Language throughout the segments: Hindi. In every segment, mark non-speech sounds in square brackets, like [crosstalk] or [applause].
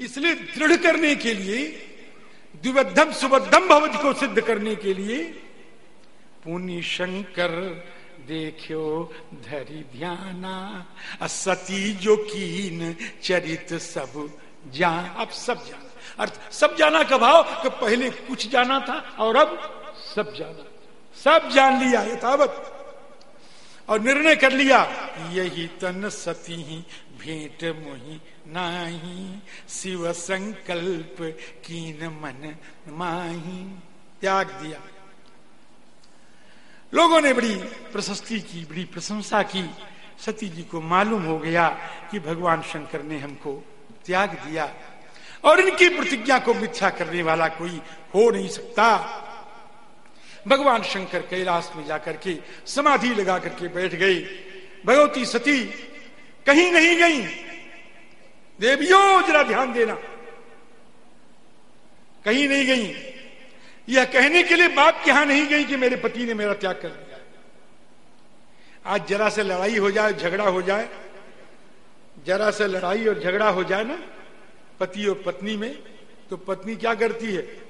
इसलिए दृढ़ करने के लिए द्विबद्धम सुबद्धम भवज को सिद्ध करने के लिए पुण्य शंकर देखो धरी ध्याना सती जो कीन चरित सब जान अब सब जाना। अर्थ, सब जाना का भाव कि पहले कुछ जाना था और अब सब जाना। सब जान लिया यथावत। और निर्णय कर लिया। यही तन सती ही भेंट मोही नाही, शिव संकल्प कीन मन माही। त्याग दिया। लोगों ने बड़ी प्रशस्ति की, बड़ी प्रशंसा की। सती जी को मालूम हो गया कि भगवान शंकर ने हमको त्याग दिया। और इनकी प्रतिज्ञा को मिथ्या करने वाला कोई हो नहीं सकता। भगवान शंकर कैलाश में जाकर के समाधि लगा करके बैठ गई। भगवती सती, कहीं नहीं गई। देवियों, जरा ध्यान देना। कहीं नहीं गई। यह कहने के लिए बाप के यहाँ नहीं गई कि मेरे पति ने मेरा त्याग कर दिया। आज जरा से लड़ाई हो जाए, झगड़ा हो जाए, जरा से लड़ाई और झगड़ा हो जाए ना, पति और पत्नी में तो पत्नी क्या करती है?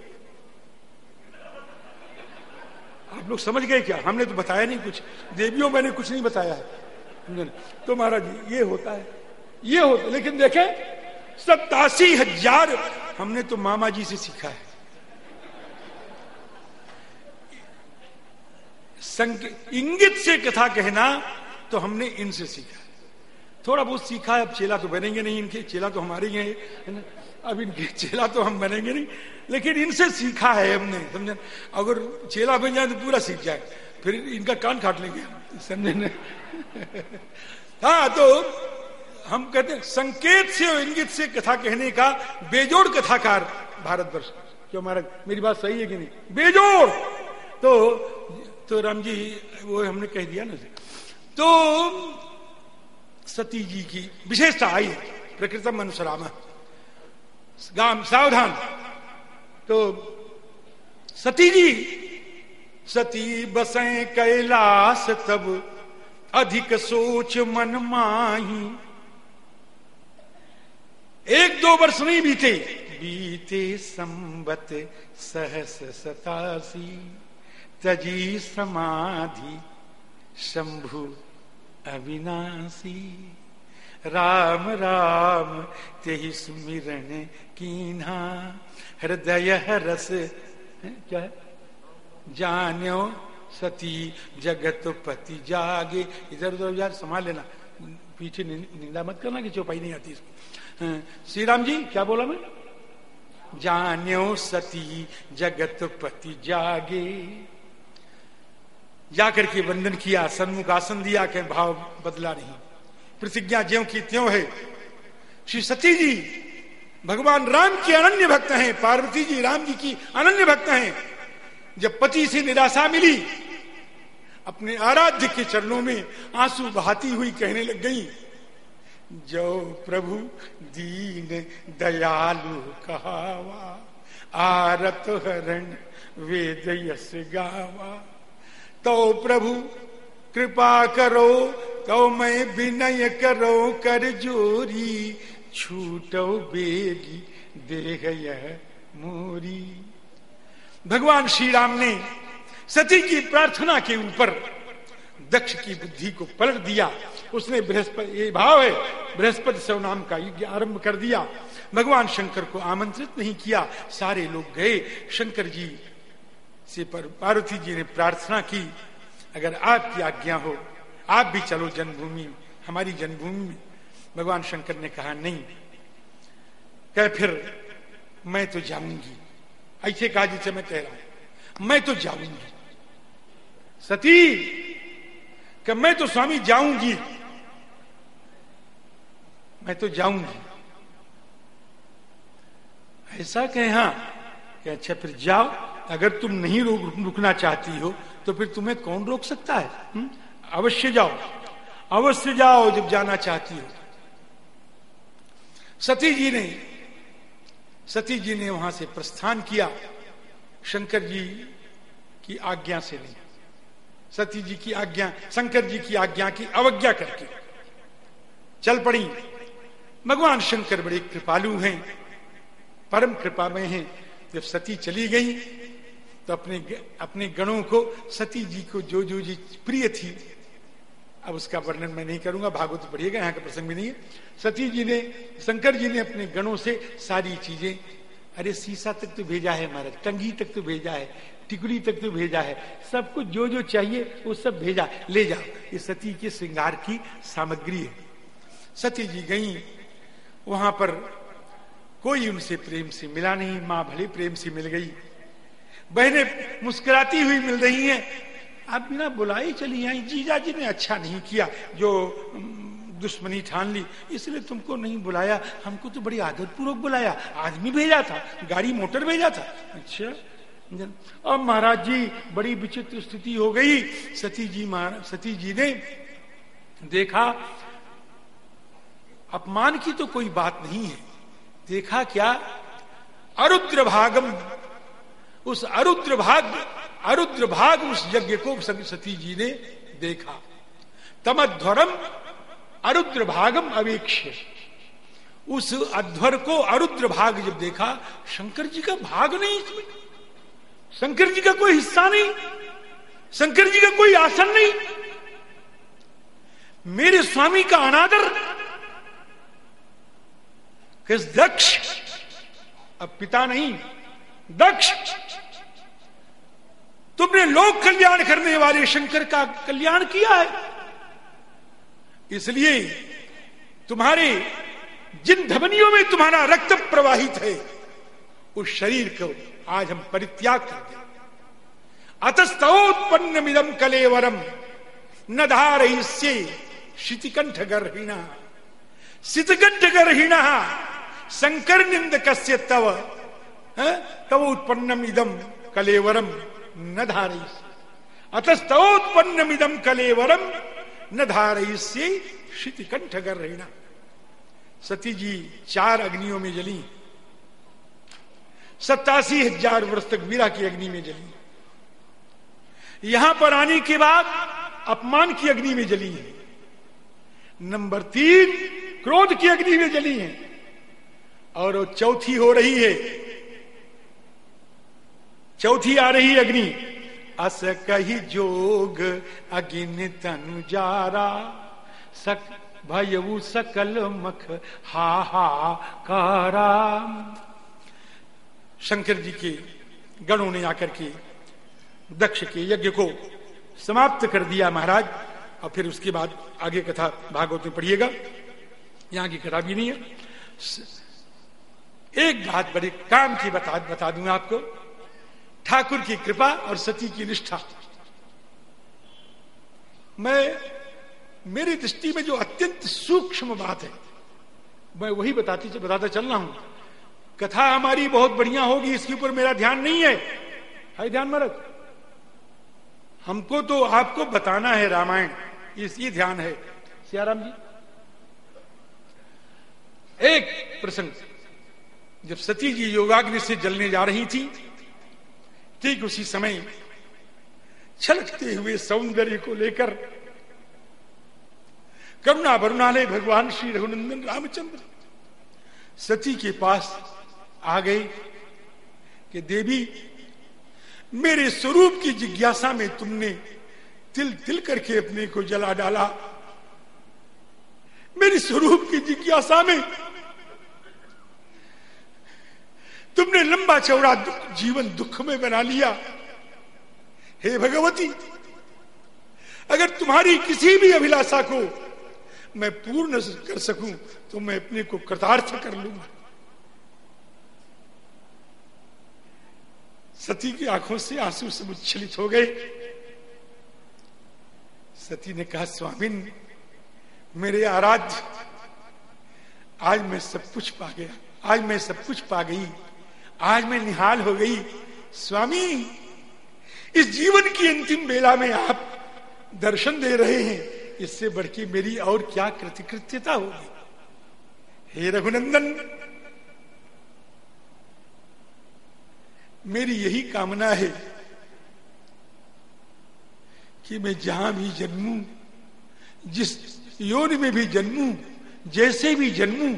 आप लोग समझ गए क्या? हमने तो बताया नहीं कुछ। देवियों मैंने कुछ नहीं बताया। है तो महाराज, ये होता है। ये होता लेकिन देखे, सत्तासी हज़ार हमने तो मामा जी से सीखा है। इंगित से कथा कहना तो हमने इनसे सीखा। थोड़ा बहुत सीखा है, अब चेला तो बनेंगे नहीं इनके। चेला तो हमारे ही है अब इनके चेला तो हम बनेंगे नहीं। लेकिन इनसे सीखा है हमने, समझे? अगर चेला बन जाए तो पूरा सीख जाए। फिर इनका कान काट लेंगे समझे [laughs] हाँ तो हम कहते हैं, संकेत से और इंगित से कथा कहने का बेजोड़ कथाकार भारतवर्ष। क्यों महाराज, मेरी बात सही है कि नहीं? बेजोड़! तो तो राम जी, वो हमने कह दिया ना तो सती जी की विशेषता आई प्रकृतम अनुसराम गाम सावधान। तो सती जी, सती बसे कैलाश तब अधिक सोच मन माही। एक दो वर्ष नहीं बीते बीते संबत सहस सतासी। तजी समाधि, शंभु अविनाशी। राम राम ते सुमिरण कीन्हा। हृदय रस क्या है? जान्यो सती जगत पति जागे। इधर उधर यार संभाल लेना। पीछे निंदा मत करना कि चौपाई नहीं आती इसको। श्री राम जी, क्या बोला मैं? जान्यो सती जगत पति जागे। जाकर के वंदन किया, सन्मुख आसन दिया के भाव बदला नहीं। प्रतिज्ञा ज्यो की त्यों है। श्री सती जी भगवान राम की अनन्य भक्त हैं, पार्वती जी राम जी की अनन्य भक्त हैं। जब पति से निराशा मिली, अपने आराध्य के चरणों में आँसू बहाती हुई कहने लग गई, जो प्रभु दीन दयालु कहावा, आरत हरण वेद यस गावा तो प्रभु कृपा करो तो मैं विनय करो, कर जोरी, छूटो बेगी देह यह मोरी। भगवान श्री राम ने सती की प्रार्थना के ऊपर दक्ष की बुद्धि को पलट दिया। उसने बृहस्पति, ये भाव है, बृहस्पति से नाम का यज्ञ आरंभ कर दिया। भगवान शंकर को आमंत्रित नहीं किया, सारे लोग गए। शंकर जी से पर पार्वती जी ने प्रार्थना की। अगर आपकी आज्ञा हो, आप भी चलो जन्मभूमि हमारी जन्मभूमि में। भगवान शंकर ने कहा, नहीं, कह फिर, मैं तो जाऊँगी। ऐसे कहा जिसे मैं कह रहा हूँ, मैं तो जाऊँगी। सती कि मैं तो स्वामी जाऊँगी। मैं तो जाऊँगी। ऐसा कहे हाँ अच्छा फिर जाओ। अगर तुम नहीं रुक, रुकना चाहती हो तो फिर तुम्हें कौन रोक सकता है? हुँ? अवश्य जाओ। अवश्य जाओ जब जाना चाहती हो। सती जी ने सती जी ने वहाँ से प्रस्थान किया शंकर जी की आज्ञा से नहीं। सती जी की आज्ञा शंकर जी की आज्ञा की अवज्ञा करके चल पड़ी। भगवान शंकर बड़े कृपालु हैं परम कृपा में है। जब सती चली गई तो अपने अपने गणों को, सती जी को जो जो जी प्रिय थी, अब उसका वर्णन मैं नहीं करूँगा, भागवत पढ़िएगा, यहाँ का प्रसंग भी नहीं है। सती जी ने, शंकर जी ने अपने गणों से सारी चीज़ें, अरे सीसा तक तो भेजा है महाराज, टंगी तक तो भेजा है टिकड़ी तक तो भेजा है, सब कुछ जो जो चाहिए, वो सब भेजा। ले जाओ ये सती के श्रृंगार की सामग्री है। सती जी गई, वहाँ पर कोई उनसे प्रेम से मिला नहीं, माँ भले प्रेम से मिल गई बहने मुस्कुराती हुई मिल रही हैं। आप बिना बुलाई चली आई। जीजा जी ने अच्छा नहीं किया, जो दुश्मनी ठान ली। इसलिए तुमको नहीं बुलाया। हमको तो बड़ी आदत पूर्वक बुलाया। आदमी भेजा था, गाड़ी मोटर भेजा था। अच्छा अब महाराज जी, बड़ी विचित्र स्थिति हो गई। सती जी सती जी ने देखा, अपमान की तो कोई बात नहीं है। देखा क्या? अरुद्र भागम उस अरुद्र भाग अरुद्र भाग उस यज्ञ को सती जी ने देखा। तमध्वरम अरुद्र भागम अवेक्ष उस अध्वर को अरुद्र भाग जब देखा, शंकर जी का भाग नहीं इसमें। शंकर जी का कोई हिस्सा नहीं। शंकर जी का कोई आसन नहीं। मेरे स्वामी का अनादर। किस दक्ष? अब पिता नहीं। दक्ष। तुमने लोक कल्याण करने वाले शंकर का कल्याण किया है। इसलिए तुम्हारे जिन धमनियों में तुम्हारा रक्त प्रवाहित है, उस शरीर को आज हम परित्याग कर दे अतस्तोत्पन्न मिदम कलेवरम न धार शितिकंठ गर्भिण शितकंठ गर्भिण शंकर निंद कस्य तव तव उत्पन्नम इदम कलेवरम न धारई अतस्तोत्पन्नम इदम कलेवरम न धारई शितिकंठ गर्भिण सती जी चार अग्नियों में जली। सत्तासी हज़ार वर्ष तक वीरा की अग्नि में जली। यहाँ पर आने के बाद अपमान की अग्नि में जली है। नंबर तीन, क्रोध की अग्नि में जली है। और चौथी हो रही है चौथी आ रही अग्नि। अस कही जोग, अगिन तनु सक भयऊ सकल मख हा हा कारा शंकर जी के गणों ने आकर के दक्ष के यज्ञ को समाप्त कर दिया महाराज, और फिर उसके बाद आगे कथा भागवत में पढ़िएगा। यहाँ की कथा भी नहीं है। एक बात बड़े काम की बता बता दूँगा आपको। ठाकुर की कृपा और सती की निष्ठा। मैं, मेरी दृष्टि में जो अत्यंत सूक्ष्म बात है, मैं वही बताती, बताता चल रहा हूँ। कथा हमारी बहुत बढ़िया होगी, इसके ऊपर मेरा ध्यान नहीं है। है ध्यान मरद हमको तो आपको बताना है रामायण, इस, ये ध्यान है। सियाराम जी। एक प्रसंग। जब सती जी योगाग्नि से जलने जा रही थी ठीक उसी समय छलकते हुए सौंदर्य को लेकर करुणा वरुणालय भगवान श्री रघुनंदन रामचंद्र सती के पास आ गए कि देवी, मेरे स्वरूप की जिज्ञासा में तुमने तिल तिल करके अपने को जला डाला। मेरे स्वरूप की जिज्ञासा में तुमने लंबा चौड़ा दुख, जीवन दुख में बना लिया। हे भगवती अगर तुम्हारी किसी भी अभिलाषा को मैं पूर्ण कर सकूँ तो मैं अपने को कृतार्थ कर लूँगा। सती की आँखों से आँसू सब उच्छलित हो गए। सती ने कहा स्वामी मेरे आराध्य आज मैं सब कुछ पा गया आज मैं सब कुछ पा गई। आज मैं निहाल हो गई। स्वामी, इस जीवन की अंतिम बेला में आप दर्शन दे रहे हैं। इससे बढ़ मेरी और क्या कृतिकृत्यता होगी? हे रघुनंदन, मेरी यही कामना है कि मैं जहाँ भी जन्मू, जिस योनि में भी जन्मू, जैसे भी जन्मू,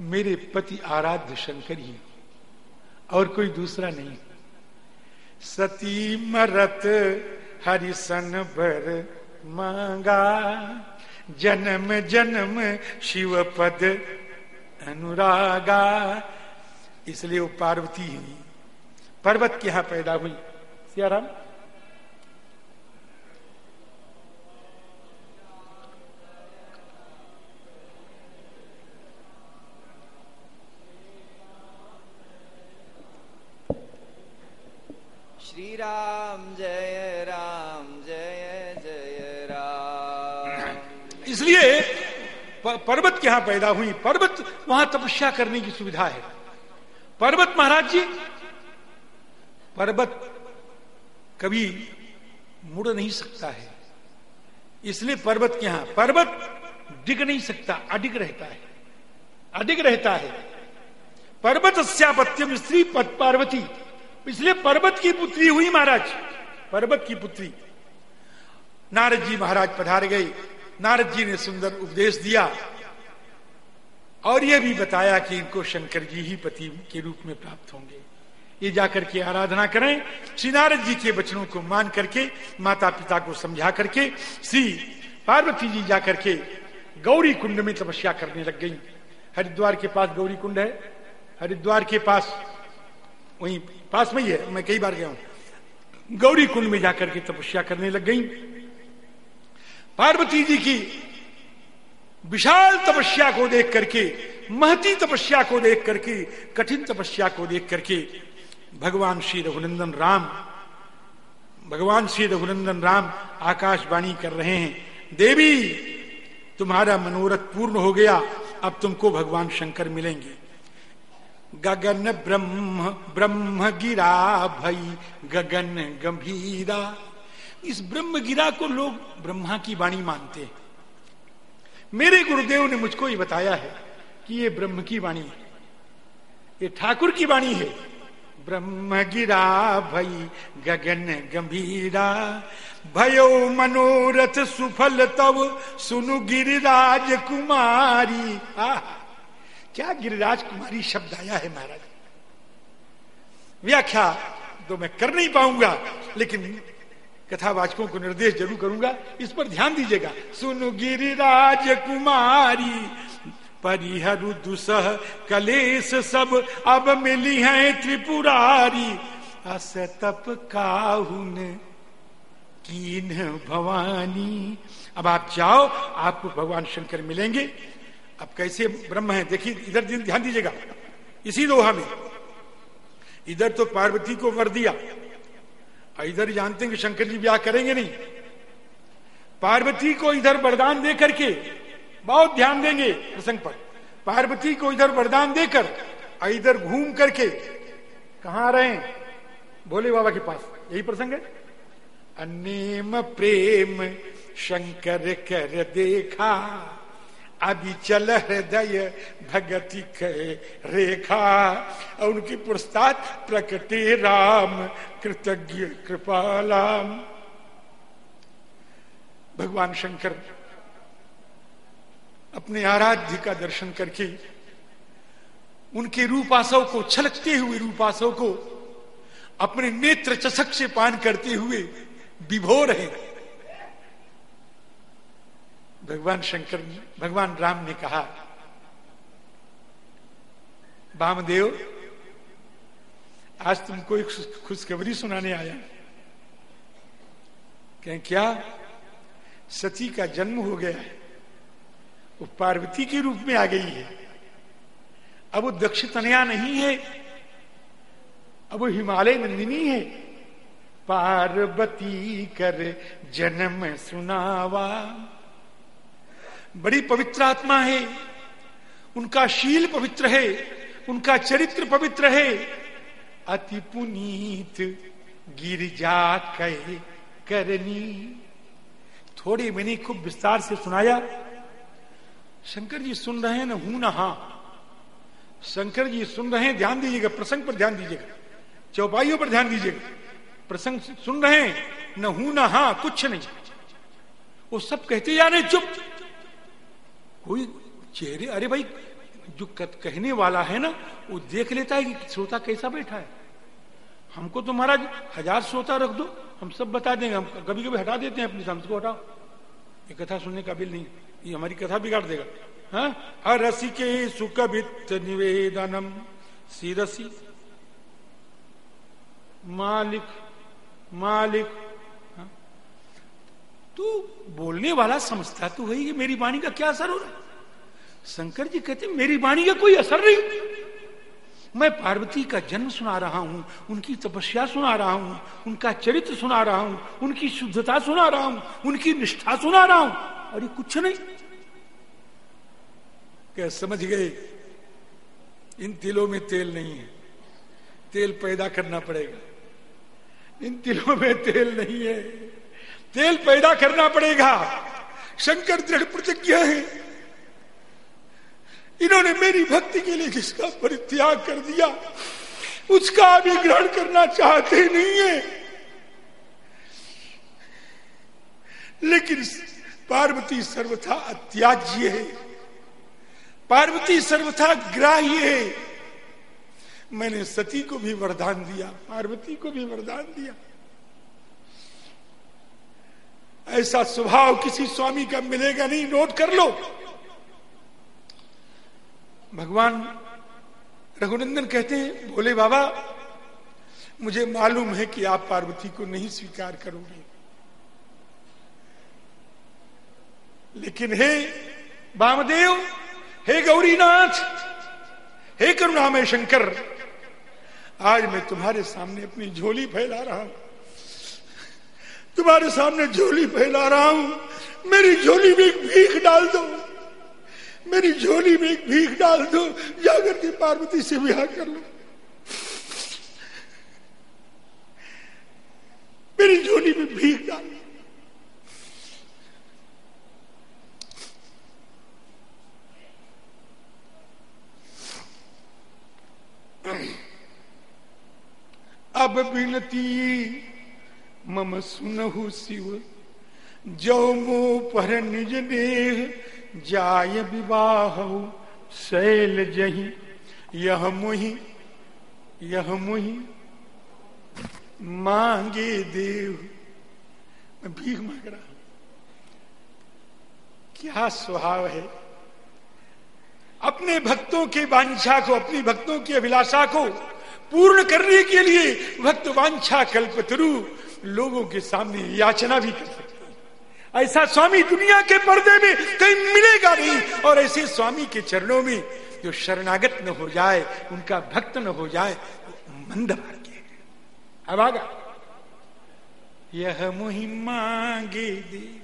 मेरे पति आराध्य शंकर ही। और कोई दूसरा नहीं। सती मरत हरिशन भर मांगा। जन्म जन्म शिव पद अनुरागा। इसलिए वो पार्वती हुई पर्वत के यहाँ पैदा हुई। सियाराम श्री राम, जय राम, जय जय राम। इसलिए पर्वत के यहाँ पैदा हुई। पर्वत वहाँ तपस्या करने की सुविधा है। पर्वत महाराज जी, पर्वत कभी मुड़ नहीं सकता है। इसलिए पर्वत के यहाँ, पर्वत डिग नहीं सकता, अडिग रहता है। अडिग रहता है। पर्वत स्यापत्यम स्त्री पद पार्वती। इसलिए पर्वत की पुत्री हुई महाराज। पर्वत की पुत्री। नारद जी महाराज पधार गए। नारद जी ने सुंदर उपदेश दिया। और यह भी बताया कि इनको शंकर जी ही पति के रूप में प्राप्त होंगे। ये जाकर के आराधना करें। श्री नारद जी के वचनों को मान करके माता पिता को समझा करके, श्री पार्वती जी जाकर के गौरी कुंड में तपस्या करने लग गई। हरिद्वार के पास गौरी कुंड है। हरिद्वार के पास वहीं पास में ही है। मैं कई बार गया हूँ। गौरी कुंड में जाकर के तपस्या करने लग गई। पार्वती जी की विशाल तपस्या को देख करके, महती तपस्या को देख करके, कठिन तपस्या को देख करके भगवान श्री रघुनंदन राम, भगवान श्री रघुनंदन राम आकाशवाणी कर रहे हैं, देवी, तुम्हारा मनोरथ पूर्ण हो गया। अब तुमको भगवान शंकर मिलेंगे। गगन ब्रह्म ब्रह्म गिरा भई, गगन गंभीरा। इस ब्रह्म गिरा को लोग ब्रह्मा की वाणी मानते हैं। मेरे गुरुदेव ने मुझको ये बताया है कि ये ब्रह्म की वाणी है। ये ठाकुर की वाणी है। ब्रह्म गिरा भई, गगन गंभीरा। भयो मनोरथ सुफल तब सुनु गिरिराज कुमारी। आ क्या गिरिराज कुमारी शब्द आया है महाराज? व्याख्या तो मैं कर नहीं पाऊँगा, लेकिन कथावाचकों को निर्देश ज़रूर करूँगा। इस पर ध्यान दीजिएगा। सुनु गिरिराज कुमारी, परिहरु दुसह कलेश सब अब मिली है त्रिपुरारी। अस तप काहुन कीन भवानी। अब आप जाओ, आपको भगवान शंकर मिलेंगे। अब कैसे ब्रह्म है? देखिए, इधर ध्यान दीजिएगा। इसी दोहा में, इधर तो पार्वती को वर दिया इधर जानते हैं कि शंकर जी ब्याह करेंगे नहीं। पार्वती को इधर वरदान दे करके बहुत ध्यान देंगे प्रसंग पर। पार्वती को इधर वरदान देकर इधर घूम करके, कहा रहे भोले बाबा के पास। यही प्रसंग है। अनेम प्रेम शंकर कर देखा। अभी चल हृदय भगति रेखा, और उनकी पुरस्ताद प्रकृति राम, कृतज्ञ कृपालाम। भगवान शंकर अपने आराध्य का दर्शन करके, उनके रूपासव को, छलकते हुए रूपासव को, अपने नेत्र चषक से पान करते हुए विभोर है। भगवान शंकर, भगवान राम ने कहा वामदेव आज तुमको एक खुशखबरी सुनाने आया कहें, क्या? सती का जन्म हो गया है। वो पार्वती के रूप में आ गई है। अब वो दक्ष तनया नहीं है। अब वो हिमालय नंदिनी है। पार्वती कर जन्म सुनावा। बड़ी पवित्र आत्मा है। उनका शील पवित्र है, उनका चरित्र पवित्र है। अति पुनीत गिरजा कहे, करनी। थोड़ी मैंने खूब विस्तार से सुनाया। शंकर जी सुन रहे हैं ना, हूँ ना, हा। शंकर जी सुन रहे हैं, ध्यान दीजिएगा, प्रसंग पर ध्यान दीजिएगा। चौपाइयों पर ध्यान दीजिएगा। प्रसंग सुन रहे हैं, न, हूँ ना, हा, कुछ नहीं। वो सब कहते जा रहे चुप कोई चेहरे, अरे भाई, जो कहने वाला है ना, वो देख लेता है कि श्रोता कैसा बैठा है। हमको तो महाराज हज़ार श्रोता रख दो, हम सब बता देंगे, हम कभी कभी हटा देते हैं अपनी समझ को, हटाओ। ये कथा सुनने काबिल नहीं, ये हमारी कथा बिगाड़ देगा। हाँ? के सुकभित निवेदनम, सीरसी। मालिक मालिक हाँ? तू बोलने वाला समझता तो वही कि मेरी वाणी का क्या असर हो रहा है। शंकर जी कहते, मेरी वाणी का कोई असर नहीं। मैं पार्वती का जन्म सुना रहा हूँ, उनकी तपस्या सुना रहा हूँ, उनका चरित्र सुना रहा हूँ, उनकी शुद्धता सुना रहा हूँ, उनकी निष्ठा सुना रहा हूँ। और ये कुछ नहीं। क्या समझ गए? इन तिलों में तेल नहीं है। तेल पैदा करना पड़ेगा। इन तिलों में तेल नहीं है। तेल पैदा करना पड़ेगा। शंकर दृढ़ प्रतिज्ञा है। इन्होंने मेरी भक्ति के लिए किसका परित्याग कर दिया? उसका भी ग्रहण करना चाहते नहीं है। लेकिन पार्वती सर्वथा अत्याज्य है। पार्वती सर्वथा ग्राह्य है। मैंने सती को भी वरदान दिया, पार्वती को भी वरदान दिया। ऐसा स्वभाव किसी स्वामी का मिलेगा नहीं, नोट कर लो। भगवान रघुनंदन कहते हैं बोले बाबा, मुझे मालूम है कि आप पार्वती को नहीं स्वीकार करोगे। लेकिन हे वामदेव हे गौरीनाथ, हे करुणामय शंकर, आज मैं तुम्हारे सामने अपनी झोली फैला रहा हूँ। तुम्हारे सामने झोली फैला रहा हूँ। मेरी झोली में एक भीख डाल दो। मेरी झोली में एक भीख डाल दो। जाकर के पार्वती से ब्याह कर लो। मेरी झोली में भीख डाल अब बिनती मम सुनहु शिव। जो मो पर निज देह, जाय विवाह, शैल जही। यह मुही यह मुही, मांगे देव। मैं भीख मांग रहा हूँ। क्या स्वभाव है? अपने भक्तों के वांछा को, अपनी भक्तों की अभिलाषा को पूर्ण करने के लिए भक्त वांछा कल्पतरु लोगों के सामने याचना भी कर सकते ऐसा स्वामी दुनिया के पर्दे में कहीं मिलेगा नहीं। और ऐसे स्वामी के चरणों में जो शरणागत न हो जाए, उनका भक्त न हो जाए मंद मार्गे अब आगा। यह मुहिम मांगे दे।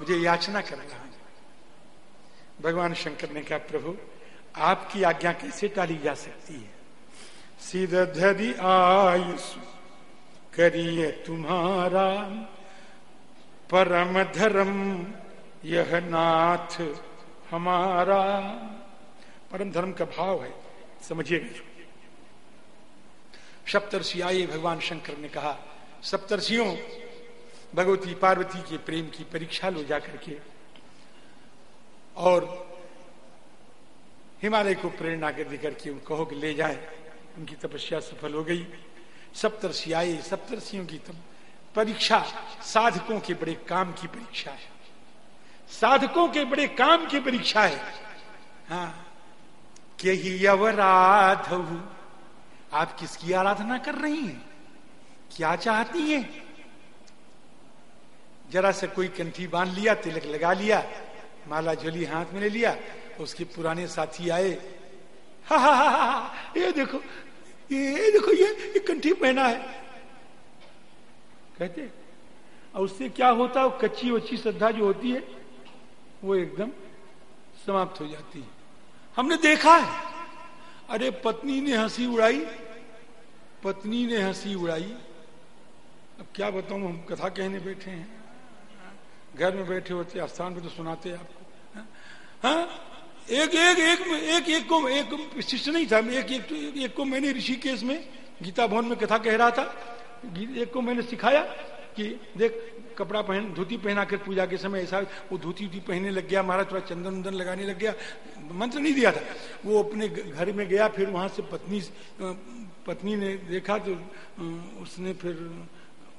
मुझे याचना कर रहा है। भगवान शंकर ने कहा, प्रभु, आपकी आज्ञा कैसे टाली जा सकती है? सीधा धरी आयुष करिए तुम्हारा परम धर्म, यह नाथ हमारा। परम धर्म का भाव है, समझिएगा सप्तर्षि आए, भगवान शंकर ने कहा, सप्तर्षियों, भगवती पार्वती के प्रेम की परीक्षा लो जाकर के। और हिमालय को प्रेरणा कर देकर के कहो कि ले जाए। उनकी तपस्या सफल हो गई। सप्तर्षि आए सप्तर्षियों की तब परीक्षा साधकों के बड़े काम की परीक्षा है। साधकों के बड़े काम की परीक्षा है। हाँ। के ही आप किसकी आराधना कर रही हैं? क्या चाहती हैं? जरा से कोई कंठी बाँध लिया, तिलक लगा लिया, माला झोली हाथ में ले लिया, उसके पुराने साथी आए। हा हा हा हा, ये देखो ये देखो ये, कंठी पहना है। कहते और उससे क्या होता है कच्ची वच्ची श्रद्धा जो होती है वो एकदम समाप्त हो जाती है। हमने देखा है। अरे पत्नी ने हँसी उड़ाई पत्नी ने हँसी उड़ाई। अब क्या बताऊँ हम कथा कहने बैठे हैं। घर में बैठे होते स्थान पे तो सुनाते आपको। हाँ? एक एक एक एक एक को एक शिष्य नहीं था। एक एक, एक को मैंने ऋषिकेश में गीता भवन में कथा कह रहा था। एक को मैंने सिखाया कि देख कपड़ा पहन धोती पहना कर पूजा के समय ऐसा वो धोती उती पहनने लग गया महाराज थोड़ा चंदन उंदन लगाने लग गया। मंत्र नहीं दिया था। वो अपने घर में गया फिर वहाँ से पत्नी पत्नी ने देखा तो उसने फिर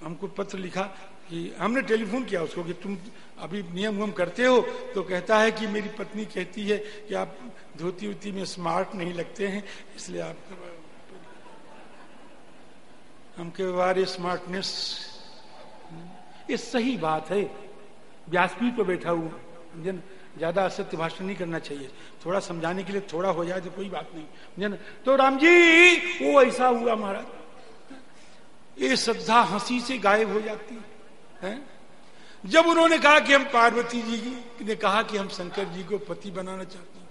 हमको पत्र लिखा। कि हमने टेलीफोन किया उसको कि तुम अभी नियम उयम करते हो तो कहता है कि मेरी पत्नी कहती है कि आप धोती उती में स्मार्ट नहीं लगते हैं, इसलिए आप हम के बारे स्मार्टनेस ये सही बात है। व्यासपीठ पर बैठा हुआ ज़्यादा असत्य भाषण नहीं करना चाहिए। थोड़ा समझाने के लिए थोड़ा हो जाए तो कोई बात नहीं जन तो राम जी, वो ऐसा हुआ महाराज। ये श्रद्धा हँसी से गायब हो जाती है। जब उन्होंने कहा कि हम पार्वती जी ने कहा कि हम शंकर जी को पति बनाना चाहते हैं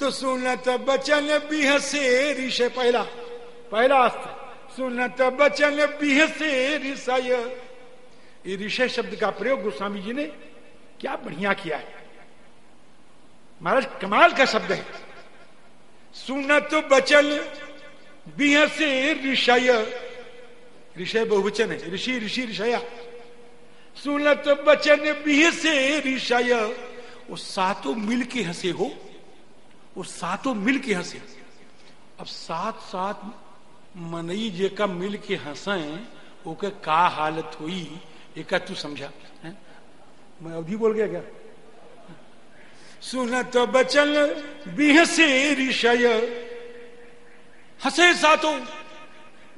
तो सुनत बचन भी हसे ऋषय पहला पहला अस्त्र सुनत बचन भी हसे ऋषय ये ऋषय शब्द का प्रयोग गोस्वामी जी ने क्या बढ़िया किया है। महाराज, कमाल का शब्द है। सुनत बचन बिह से ऋषय ऋषय बहुवचन है, ऋषि ऋषि, ऋषया। सुनत बचन बिह से ऋषय वो सातों मिल के हंसे हो। वो सातों मिल के हंसे। अब सात सात मनई जे का मिल के हंसे, ओके का हालत हुई, एक तू समझा। है? मैं अवधि बोल गया क्या? सुनत तो बचन बिहसे ऋषय हंसे सातों।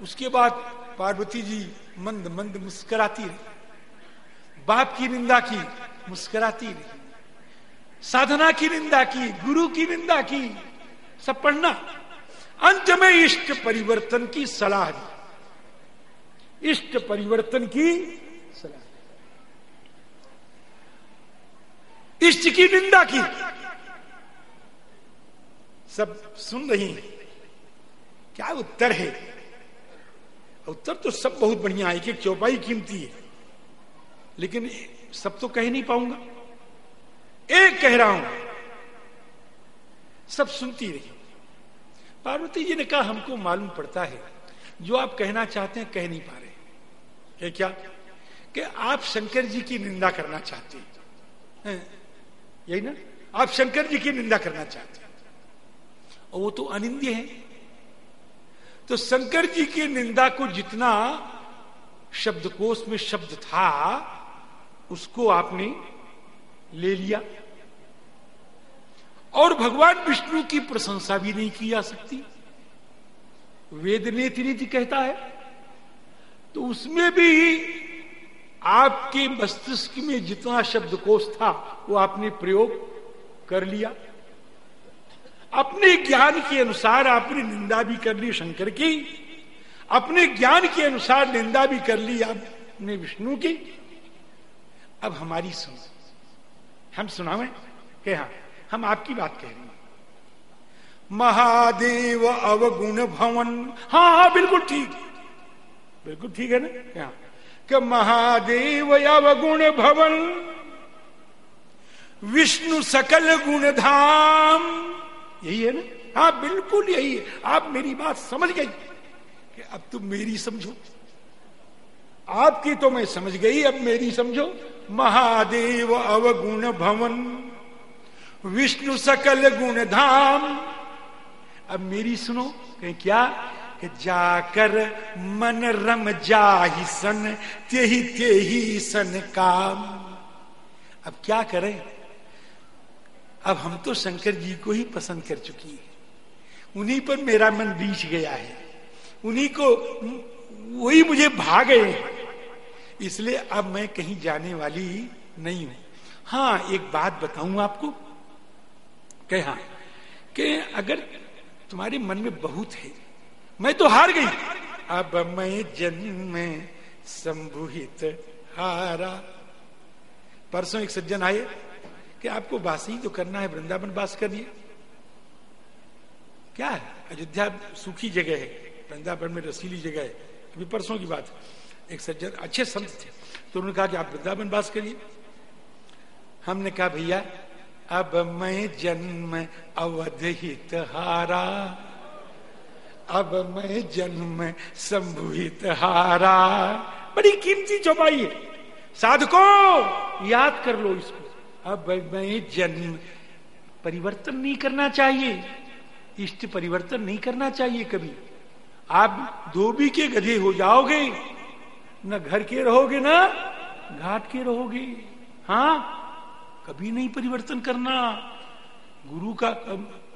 उसके बाद पार्वती जी मंद मंद मुस्कराती रही। बाप की निंदा की, मुस्कुराती रही। साधना की निंदा की, गुरु की निंदा की, सब पढ़ना। अंत में इष्ट परिवर्तन की सलाह दी। इष्ट परिवर्तन की सलाह इष्ट की निंदा की। सब सुन रही हैं। क्या उत्तर है? उत्तर तो सब बहुत बढ़िया है कि चौपाई कीमती है। लेकिन सब तो कह नहीं पाऊँगा। एक कह रहा हूँ, सब सुनती रही। पार्वती जी ने कहा, हमको मालूम पड़ता है, जो आप कहना चाहते हैं, कह नहीं पा रहे। क्या? कि आप शंकर जी की निंदा करना चाहते हैं? यही ना? आप शंकर जी की निंदा करना चाहते हैं। और वो तो अनिंद्य है। तो शंकर जी की निंदा को जितना शब्दकोश में शब्द था उसको आपने ले लिया। और भगवान विष्णु की प्रशंसा भी नहीं की जा सकती। वेद नेति नीति कहता है तो उसमें भी आपके मस्तिष्क में जितना शब्दकोश था, वो आपने प्रयोग कर लिया। अपने ज्ञान के अनुसार आपने निंदा भी कर ली शंकर की। अपने ज्ञान के अनुसार निंदा भी कर ली आपने विष्णु की। अब हमारी सुन। हम सुनावे? के हाँ हम आपकी बात कह रहे हैं। महादेव अवगुण भवन। हाँ हाँ बिल्कुल ठीक। बिल्कुल ठीक है ना? हाँ। कि महादेव अवगुण भवन। विष्णु सकल गुण धाम यही है ना? हाँ बिल्कुल यही है। आप मेरी बात समझ गई कि अब तुम मेरी समझो। आपकी तो मैं समझ गई, अब मेरी समझो। महादेव अवगुण भवन, विष्णु सकल गुण धाम अब मेरी सुनो, कहीं क्या? कि जाकर मन रम जाहि सन तेही तेही सन काम। अब क्या करें? अब हम तो शंकर जी को ही पसंद कर चुकी है। उन्हीं पर मेरा मन बीच गया है। उन्हीं को वही मुझे भाग गए इसलिए अब मैं कहीं जाने वाली नहीं हूँ। हाँ एक बात बताऊँ आपको। कह हाँ कि अगर तुम्हारे मन में बहुत है, मैं तो हार गई। अब मैं जन्म संभुहित हारा। परसों एक सज्जन आए कि आपको बास ही तो करना है, वृंदावन बास करिए क्या है? अयोध्या सूखी जगह है, वृंदावन में रसीली जगह है। अभी परसों की बात। एक सज्जन, अच्छे संत थे। तो उन्होंने कहा कि आप वृंदावन बास करिए। हमने कहा, भैया, अब मैं जन्म अवधित हारा, अब मैं जन्म संभुहित हारा। बड़ी कीमती चौपाई है। साधको, याद कर लो इसको। अब मैं जन्म परिवर्तन नहीं करना चाहिए। इष्ट परिवर्तन नहीं करना चाहिए कभी। आप धोबी के गधे हो जाओगे। न घर के रहोगे ना घाट के रहोगे। हाँ कभी नहीं परिवर्तन करना। गुरु का,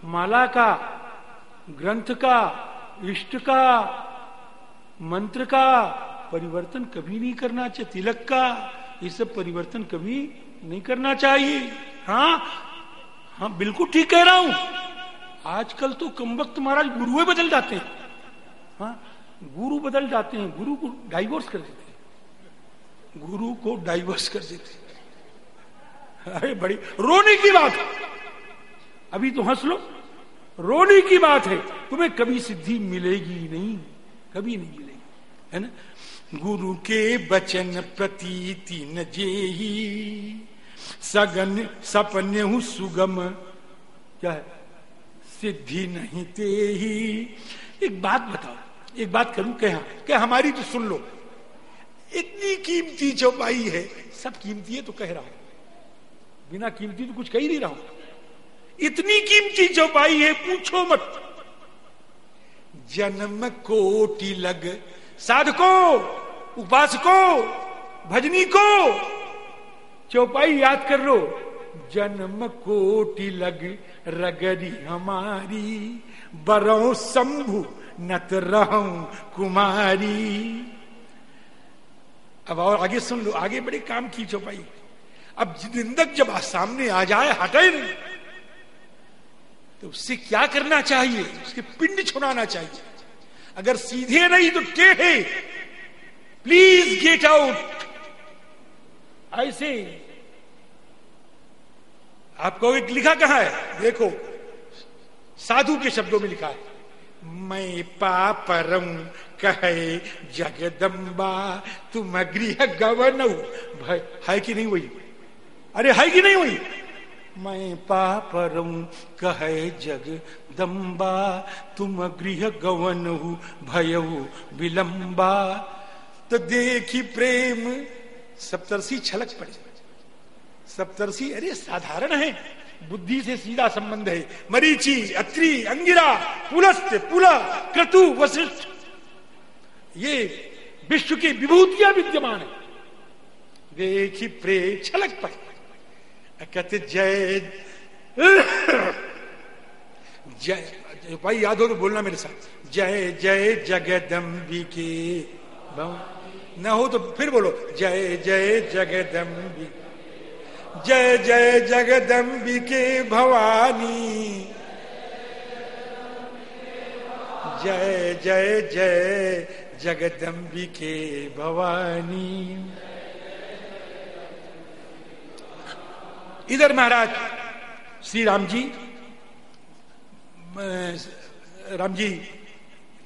माला का, ग्रंथ का, इष्ट का, मंत्र का परिवर्तन कभी नहीं करना चाहिए। तिलक का, ये सब परिवर्तन कभी नहीं करना चाहिए। हाँ हाँ बिल्कुल ठीक कह रहा हूँ। आजकल तो कम वक्त महाराज गुरुए बदल जाते हैं। हाँ गुरु बदल जाते हैं, गुरु को डाइवोर्स कर देते हैं। गुरु को डाइवोर्स कर देते हैं। अरे बड़ी, रोने की बात है। अभी तो हंस लो। रोने की बात है। तुम्हें कभी सिद्धि मिलेगी नहीं, कभी नहीं मिलेगी, है ना? गुरु के बचन प्रतीति न जेही। सगन सपन सुगम। क्या है? सिद्धि नहीं ते ही एक बात बताओ। एक बात करूँ क्या क्या हमारी तो सुन लो। इतनी कीमती चौपाई है, सब कीमती है तो कह रहा हूँ। बिना कीमती तो कुछ कह ही नहीं रहा हूँ। इतनी कीमती चौपाई है, पूछो मत। जन्म कोटि लग, साधको, उपासको, भजनी को। चौपाई याद कर लो। जन्म कोटि लग रगरी हमारी, बरो शंभु नत रहूँ कुमारी। अब और आगे सुन लो, आगे बड़े काम की चौपाई अब निंदक जब सामने आ जाए हटे नहीं तो उससे क्या करना चाहिए? उसके पिंड छुड़ाना चाहिए। अगर सीधे नहीं तो टेढ़े प्लीज़ गेट आउट ऐसे। आपको एक लिखा कहा है? देखो, साधु के शब्दों में लिखा है। मैं पापरम कहे जगदम्बा, तुम गृह गवन। है कि नहीं वही अरे है कि नहीं वही मैं पापरम कहे जगदम्बा, तुम गृह गवन। भय विलंबा तो देखी प्रेम, सप्तर्षि छलक पड़े। सप्तर्षि, अरे साधारण है। बुद्धि से सीधा संबंध है। मरीची, अत्रि, अंगिरा, पुलस्त, पुला, क्रतु, वशिष्ठ। ये विश्व की विभूतियाँ विद्यमान है। देखी प्रे, छलक पर कहते, जय जय भाई, याद हो तो बोलना मेरे साथ। जय जय जगदम्बिके न हो तो फिर बोलो। जय जय जगदम्बिके जय जय जगदम्बिके भवानी। जय जय जय जगदम्बिके भवानी। इधर महाराज, श्री राम जी राम जी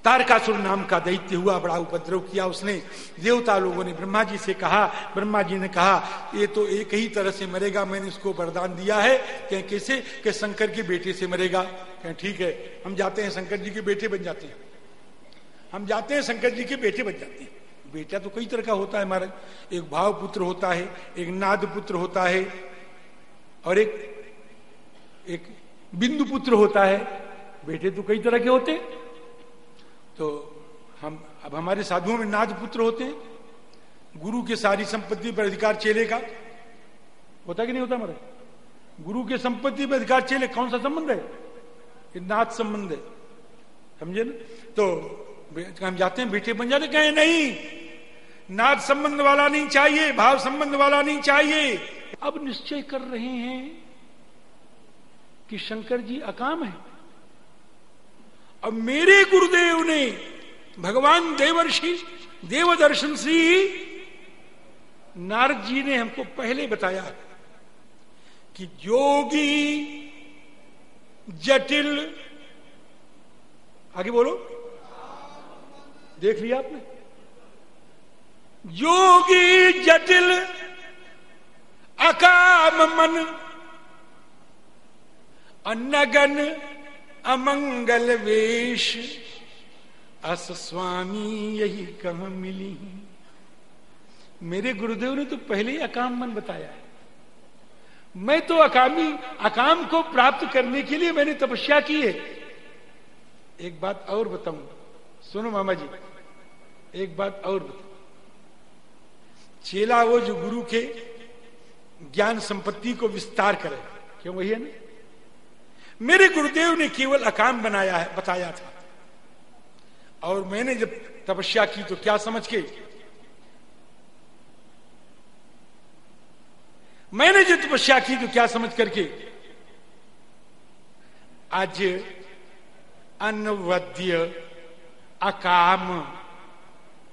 तारकासुर नाम का दैत्य हुआ, बड़ा उपद्रव किया उसने। देवता लोगों ने, ब्रह्मा जी से कहा, ब्रह्मा जी ने कहा, ये तो एक ही तरह से मरेगा, मैंने इसको वरदान दिया है। क्या कैसे? कि शंकर के बेटे से मरेगा। क्या ठीक है, हम जाते हैं, शंकर जी के बेटे बन जाते हैं। हम जाते हैं, शंकर जी के बेटे बन जाते हैं। बेटा तो कई तरह का होता है, महाराज। एक भाव पुत्र होता है, एक नाद पुत्र होता है, और एक एक बिंदु पुत्र होता है। बेटे तो कई तरह के होते हैं। तो हम, अब हमारे साधुओं में नाद पुत्र होते हैं। गुरु के सारी संपत्ति पर अधिकार चेले का होता कि नहीं होता हमारे? गुरु के संपत्ति पर अधिकार चेले, कौन सा संबंध है? ये नाद संबंध है। समझे ना? तो हम जाते हैं, बेटे बन जाते कहें नहीं नाद संबंध वाला नहीं चाहिए, भाव संबंध वाला नहीं चाहिए। अब निश्चय कर रहे हैं कि शंकर जी अकाम है। अब मेरे गुरुदेव ने भगवान देवर्षि, देवदर्शन श्री नारद जी ने हमको पहले बताया कि जोगी, जटिल, आगे बोलो। देख लिया आपने। योगी जटिल, अकाम मन अन्नगन अमंगल वेश। अस स्वामी, यही कह मिली। मेरे गुरुदेव ने तो पहले ही अकाम मन बताया है। मैं तो अकामी, अकाम को प्राप्त करने के लिए मैंने तपस्या की है। एक बात और बताऊँ। सुनो मामा जी, एक बात और बताऊ। चेला वो जो गुरु के ज्ञान संपत्ति को विस्तार करे। क्यों, वही है ना? मेरे गुरुदेव ने केवल अकाम बनाया है, बताया था। और मैंने जब तपस्या की तो क्या समझ के? मैंने जो तपस्या की तो क्या समझ करके? आज अनवद्य अकाम।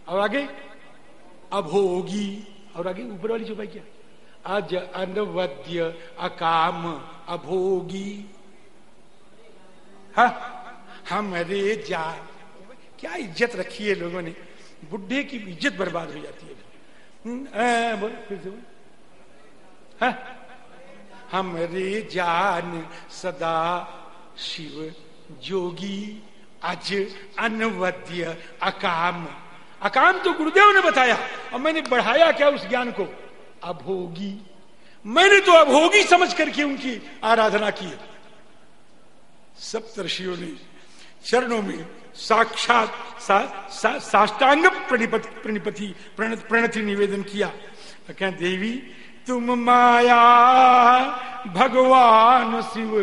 और आगे? अभोगी और आगे ऊपर वाली चौपाई क्या? आज अनवद्य अकाम। अभोगी हा? हमरे जा। क्या इज़्ज़त रखी है लोगों ने? बुढ़े की इज़्ज़त बर्बाद हो जाती है। हम्म, बोल फिर से बोल। हमरे जान सदा शिव जोगी अज अनवद्य अकाम। अकाम तो गुरुदेव ने बताया और मैंने बढ़ाया क्या उस ज्ञान को? अभोगी। मैंने तो अभोगी समझ करके उनकी आराधना की सप्तर्षियों ने चरणों में साक्षात सा, सा, साष्टांग प्रणिपति प्रणिपति प्रणति निवेदन किया। तो कह देवी तुम माया भगवान शिव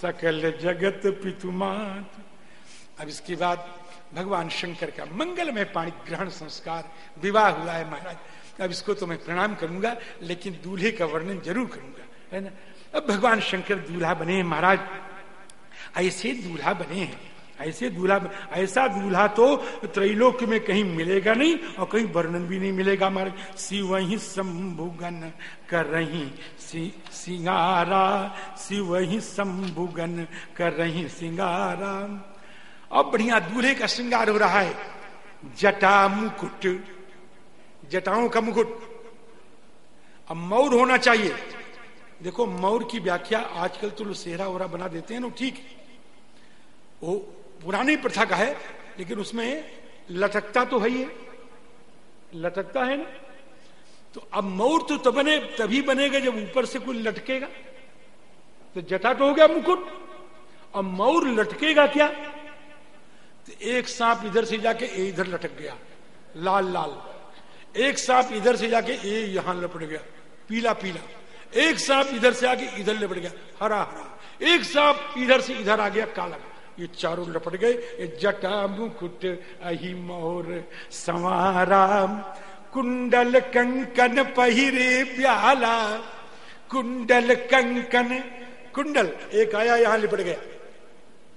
सकल जगत पितुमात। अब इसके बाद भगवान शंकर का मंगलमय पाणी ग्रहण संस्कार विवाह हुआ है महाराज। अब इसको तो मैं प्रणाम करूँगा लेकिन दूल्हे का वर्णन ज़रूर करूँगा है ना? अब भगवान शंकर दूल्हा बने महाराज। ऐसे दूल्हा बने हैं, ऐसे दूल्हा ऐसा दूल्हा तो त्रैलोक में कहीं मिलेगा नहीं और कहीं वर्णन भी नहीं मिलेगा हमारे शिव ही शंभुगन कर रही सिंगारा शिव ही शंभुगन कर रही सिंगारा। अब बढ़िया दूल्हे का श्रृंगार हो रहा है। जटा मुकुट, जटाओं का मुकुट। अब मौर होना चाहिए। देखो मौर की व्याख्या आजकल तो लोग सेहरा वोरा बना देते हैं ना, ठीक। वो पुरानी प्रथा का है, लेकिन उसमें लटकता तो है ही लटकता है ना? तो अब मौर तो तब बने, तभी बनेगा जब ऊपर से कोई लटकेगा। तो जटा तो हो गया मुकुट, अब मौर लटकेगा क्या? तो एक सांप इधर से जाके ए इधर लटक गया, लाल लाल। एक सांप इधर से जाके ए यहाँ लपट गया, पीला पीला। एक सांप इधर से आके इधर लपट गया, हरा हरा। एक सांप इधर से इधर आ गया काला। ये चारों लपट गए जटा मुकुट, अही मोर संवारा कुंडल कंकन पहिरे प्याला, कुंडल कंकन, कुंडल, एक आया, यहाँ लिपट गया।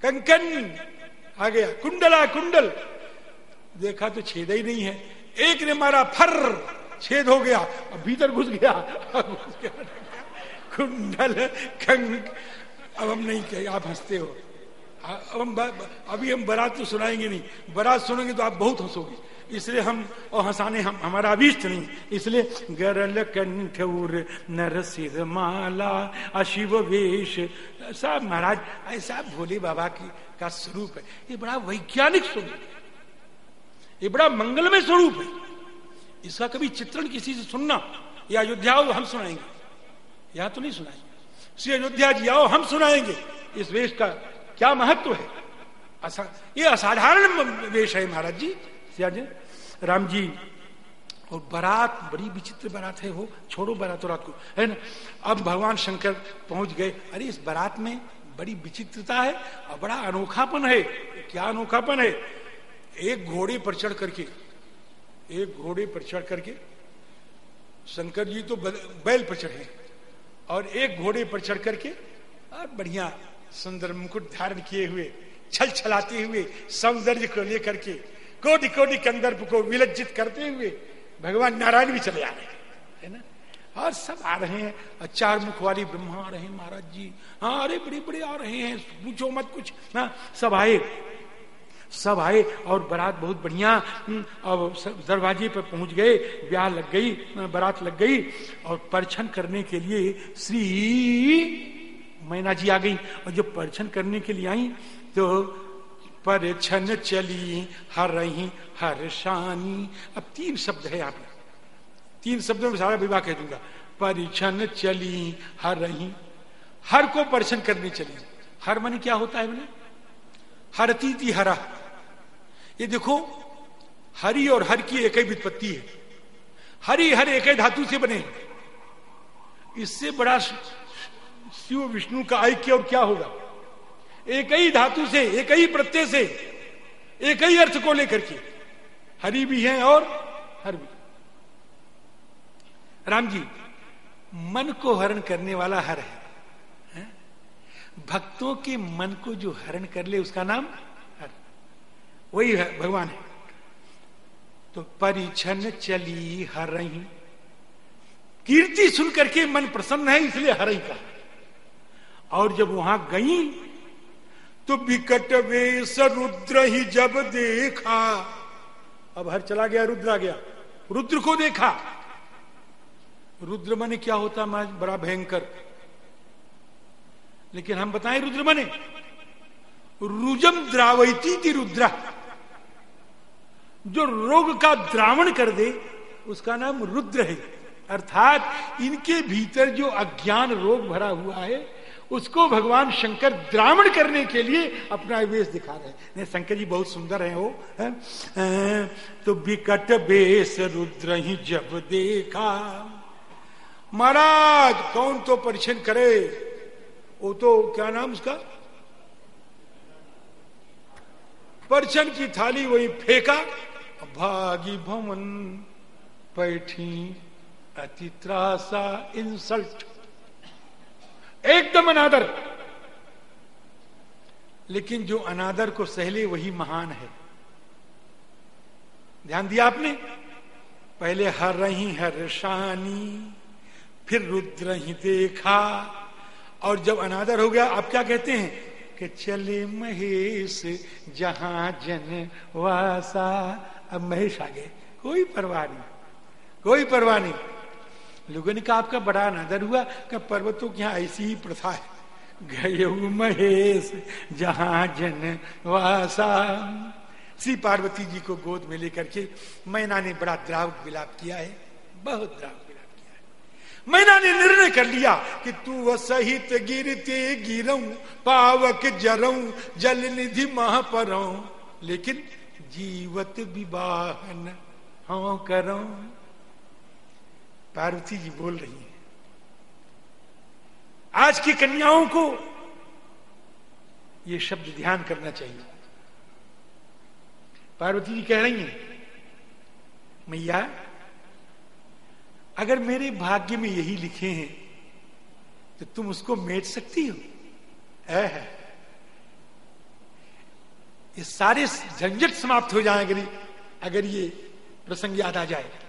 कंकन, आ गया, कुंडला, कुंडल। देखा तो छेद ही नहीं है। एक ने मारा फर, छेद हो गया, अब भीतर घुस गया। घुस गया। कुंडल कंक, अब हम नहीं कहे, आप हँसते हो। अब हम अभी हम बारात तो सुनाएँगे नहीं। बारात सुनेंगे तो आप बहुत हंसोगे। इसलिए हम, और हंसाने हम, हमारा अभीष्ट नहीं। इसलिए गरल कंठौर नर सिर माला, अशिव वेश ऐसा महाराज, ऐसा भोले बाबा की, का स्वरूप है। ये बड़ा वैज्ञानिक स्वरूप है। ये बड़ा मंगलमय स्वरूप है। इसका कभी चित्रण किसी से सुनना, या अयोध्या हम सुनाएँगे। या तो नहीं सुनाएँगे। श्री अयोध्या जी आओ, हम सुनाएँगे। इस वेश का क्या महत्व है? असा, ये असाधारण वेश है महाराज जी राम जी और बारात बड़ी विचित्र बारात है वो छोड़ो बारात रात को। है ना? अब भगवान शंकर पहुँच गए। अरे इस बारात में बड़ी विचित्रता है और बड़ा अनोखापन है। क्या अनोखापन है? एक घोड़े पर चढ़ करके एक घोड़े पर चढ़ करके शंकर जी तो बैल पर चढ़े। और एक घोड़े पर चढ़ करके बढ़िया सुंदर मुकुट धारण किए हुए छल छलाते हुए सौंदर्य को लेकर के कोटि कोटि कंदर्प को विलज्जित करते हुए भगवान नारायण भी चले आ रहे हैं है ना? और सब आ रहे हैं। और चार मुख वाली ब्रह्मा आ रहे हैं महाराज जी। हाँ अरे बड़े बड़े आ रहे हैं पूछो मत कुछ हाँ सब आए। सब आए और बारात बहुत बढ़िया हम्म, अब दरवाजे पर पहुँच गए ब्याह लग गई बारात लग गई और परछन करने के लिए श्री मैना जी आ गई और जब परछन करने के लिए आई तो पर छन चली, हर रही हर शानी। अब तीन शब्द है यहाँ पर तीन शब्दों में सारा विवाह कह दूँगा। परिछन चली, हर रही हर को परिछन करने चली। हर मन क्या होता है बोले? हरती थी हरा। ये देखो, हरि और हर की एक ही वित्पत्ति है। हरि हर एक ही धातु से बने। इससे बड़ा शिव विष्णु का ऐक्य और क्या होगा? एक ही धातु से, एक ही प्रत्यय से, एक ही अर्थ को लेकर के। हरि भी है और हर भी। राम जी, मन को हरण करने वाला हर है? भक्तों के मन को जो हरण कर ले, उसका नाम हर। वही है, भगवान है। तो परिछन चली हर रही कीर्ति सुन करके मन प्रसन्न है, इसलिए हर ही कहा। और जब वहाँ गई तो विकट वेश रुद्र ही जब देखा। अब हर चला गया, रुद्र आ गया। रुद्र को देखा। रुद्र मने क्या होता है बड़ा भयंकर। लेकिन हम बताएँ रुद्र मने? रुजम द्रावती थी रुद्रा। जो रोग का द्रावण कर दे, उसका नाम रुद्र है। अर्थात इनके भीतर जो अज्ञान रोग भरा हुआ है उसको भगवान शंकर द्रावण करने के लिए अपना वेश दिखा रहे हैं। शंकर जी बहुत सुंदर है वो, है? तो विकट बेस रुद्र ही जब देखा। महाराज, कौन तो परिचय करे? वो तो क्या नाम उसका? परिचन की थाली वही फेंका। भागी भवन बैठी अति त्रासा इंसल्ट एकदम अनादर। लेकिन जो अनादर को सहले, वही महान है। ध्यान दिया आपने? पहले हर रही हर शानी, फिर रुद्र ही देखा। और जब अनादर हो गया, आप क्या कहते हैं? कि चले महेश, जहाँ जन वासा। अब महेश आ गए कोई परवाह नहीं। कोई परवाह नहीं। लोगों ने कहा आपका बड़ा अनादर हुआ कि पर्वतों की यहाँ ऐसी ही प्रथा है। गए महेश, जहाँ जन वासा। श्री पार्वती जी को गोद में लेकर के मैना ने बड़ा द्राव विलाप किया है, बहुत द्राव मैना ने निर्णय कर लिया कि तू सहित गिरते गिरऊ, पावक जरऊ जल निधि महापरऊ, लेकिन जीवत विवाहन हाँ करो। पार्वती जी बोल रही है। आज की कन्याओं को ये शब्द ध्यान करना चाहिए। पार्वती जी कह रही हैं, मैया, अगर मेरे भाग्य में यही लिखे हैं तो तुम उसको मेट सकती हो? है। ये सारे झंझट समाप्त हो जाएँगे अगर ये प्रसंग याद आ जाए।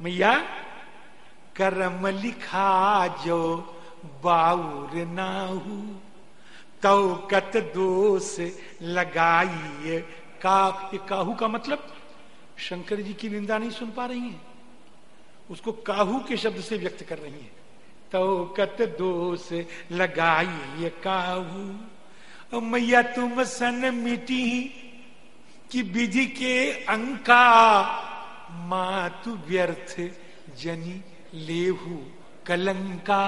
मैया कर्म लिखा जो बाउर नाहू तो कत दोष लगाइए का ये काहू का मतलब शंकर जी की निंदा नहीं सुन पा रही है। उसको काहू के शब्द से व्यक्त कर रही है। तो कत दोष लगाई ये काहू मैया, तुम सन मिटी कि विधि के अंका मातु व्यर्थ जनी लेहू कलंका।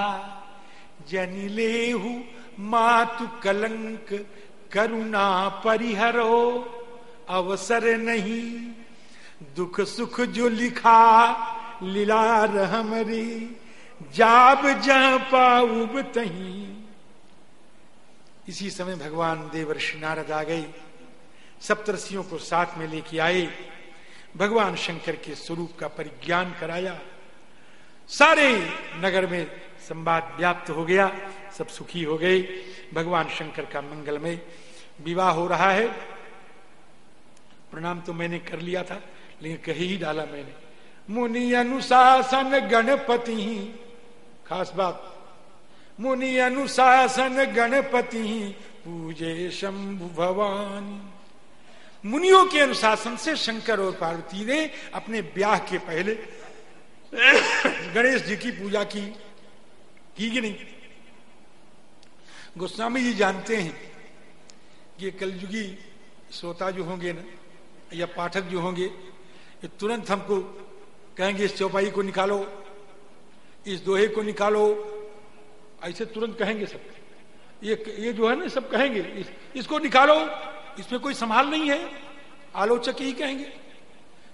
जनी लेहू मातु कलंक करुणा परिहरो। अवसर नहीं, दुख सुख जो लिखा लीला हमरी जाब जहाँ पाऊब तही। इसी समय भगवान देवर्षि नारद आ गए। सप्तर्षियों को साथ में लेके आए। भगवान शंकर के स्वरूप का परिज्ञान कराया। सारे नगर में संवाद व्याप्त हो गया, सब सुखी हो गए। भगवान शंकर का मंगल में विवाह हो रहा है। प्रणाम तो मैंने कर लिया था, लेकिन कही ही डाला मैंने, मुनि अनुशासन गणपति ही। खास बात, मुनि अनुशासन गणपति ही, पूजे शंभु भवान। मुनियों के अनुशासन से शंकर और पार्वती ने अपने ब्याह के पहले गणेश जी की पूजा की की कि नहीं? गोस्वामी जी जानते हैं कि कलयुगी श्रोता जो होंगे ना या पाठक जो होंगे ये तुरंत हमको कहेंगे इस चौपाई को निकालो इस दोहे को निकालो। ऐसे तुरंत कहेंगे सब। ये ये जो है ना सब कहेंगे इस, इसको निकालो। इसमें कोई संभाल नहीं है। आलोचक ही कहेंगे।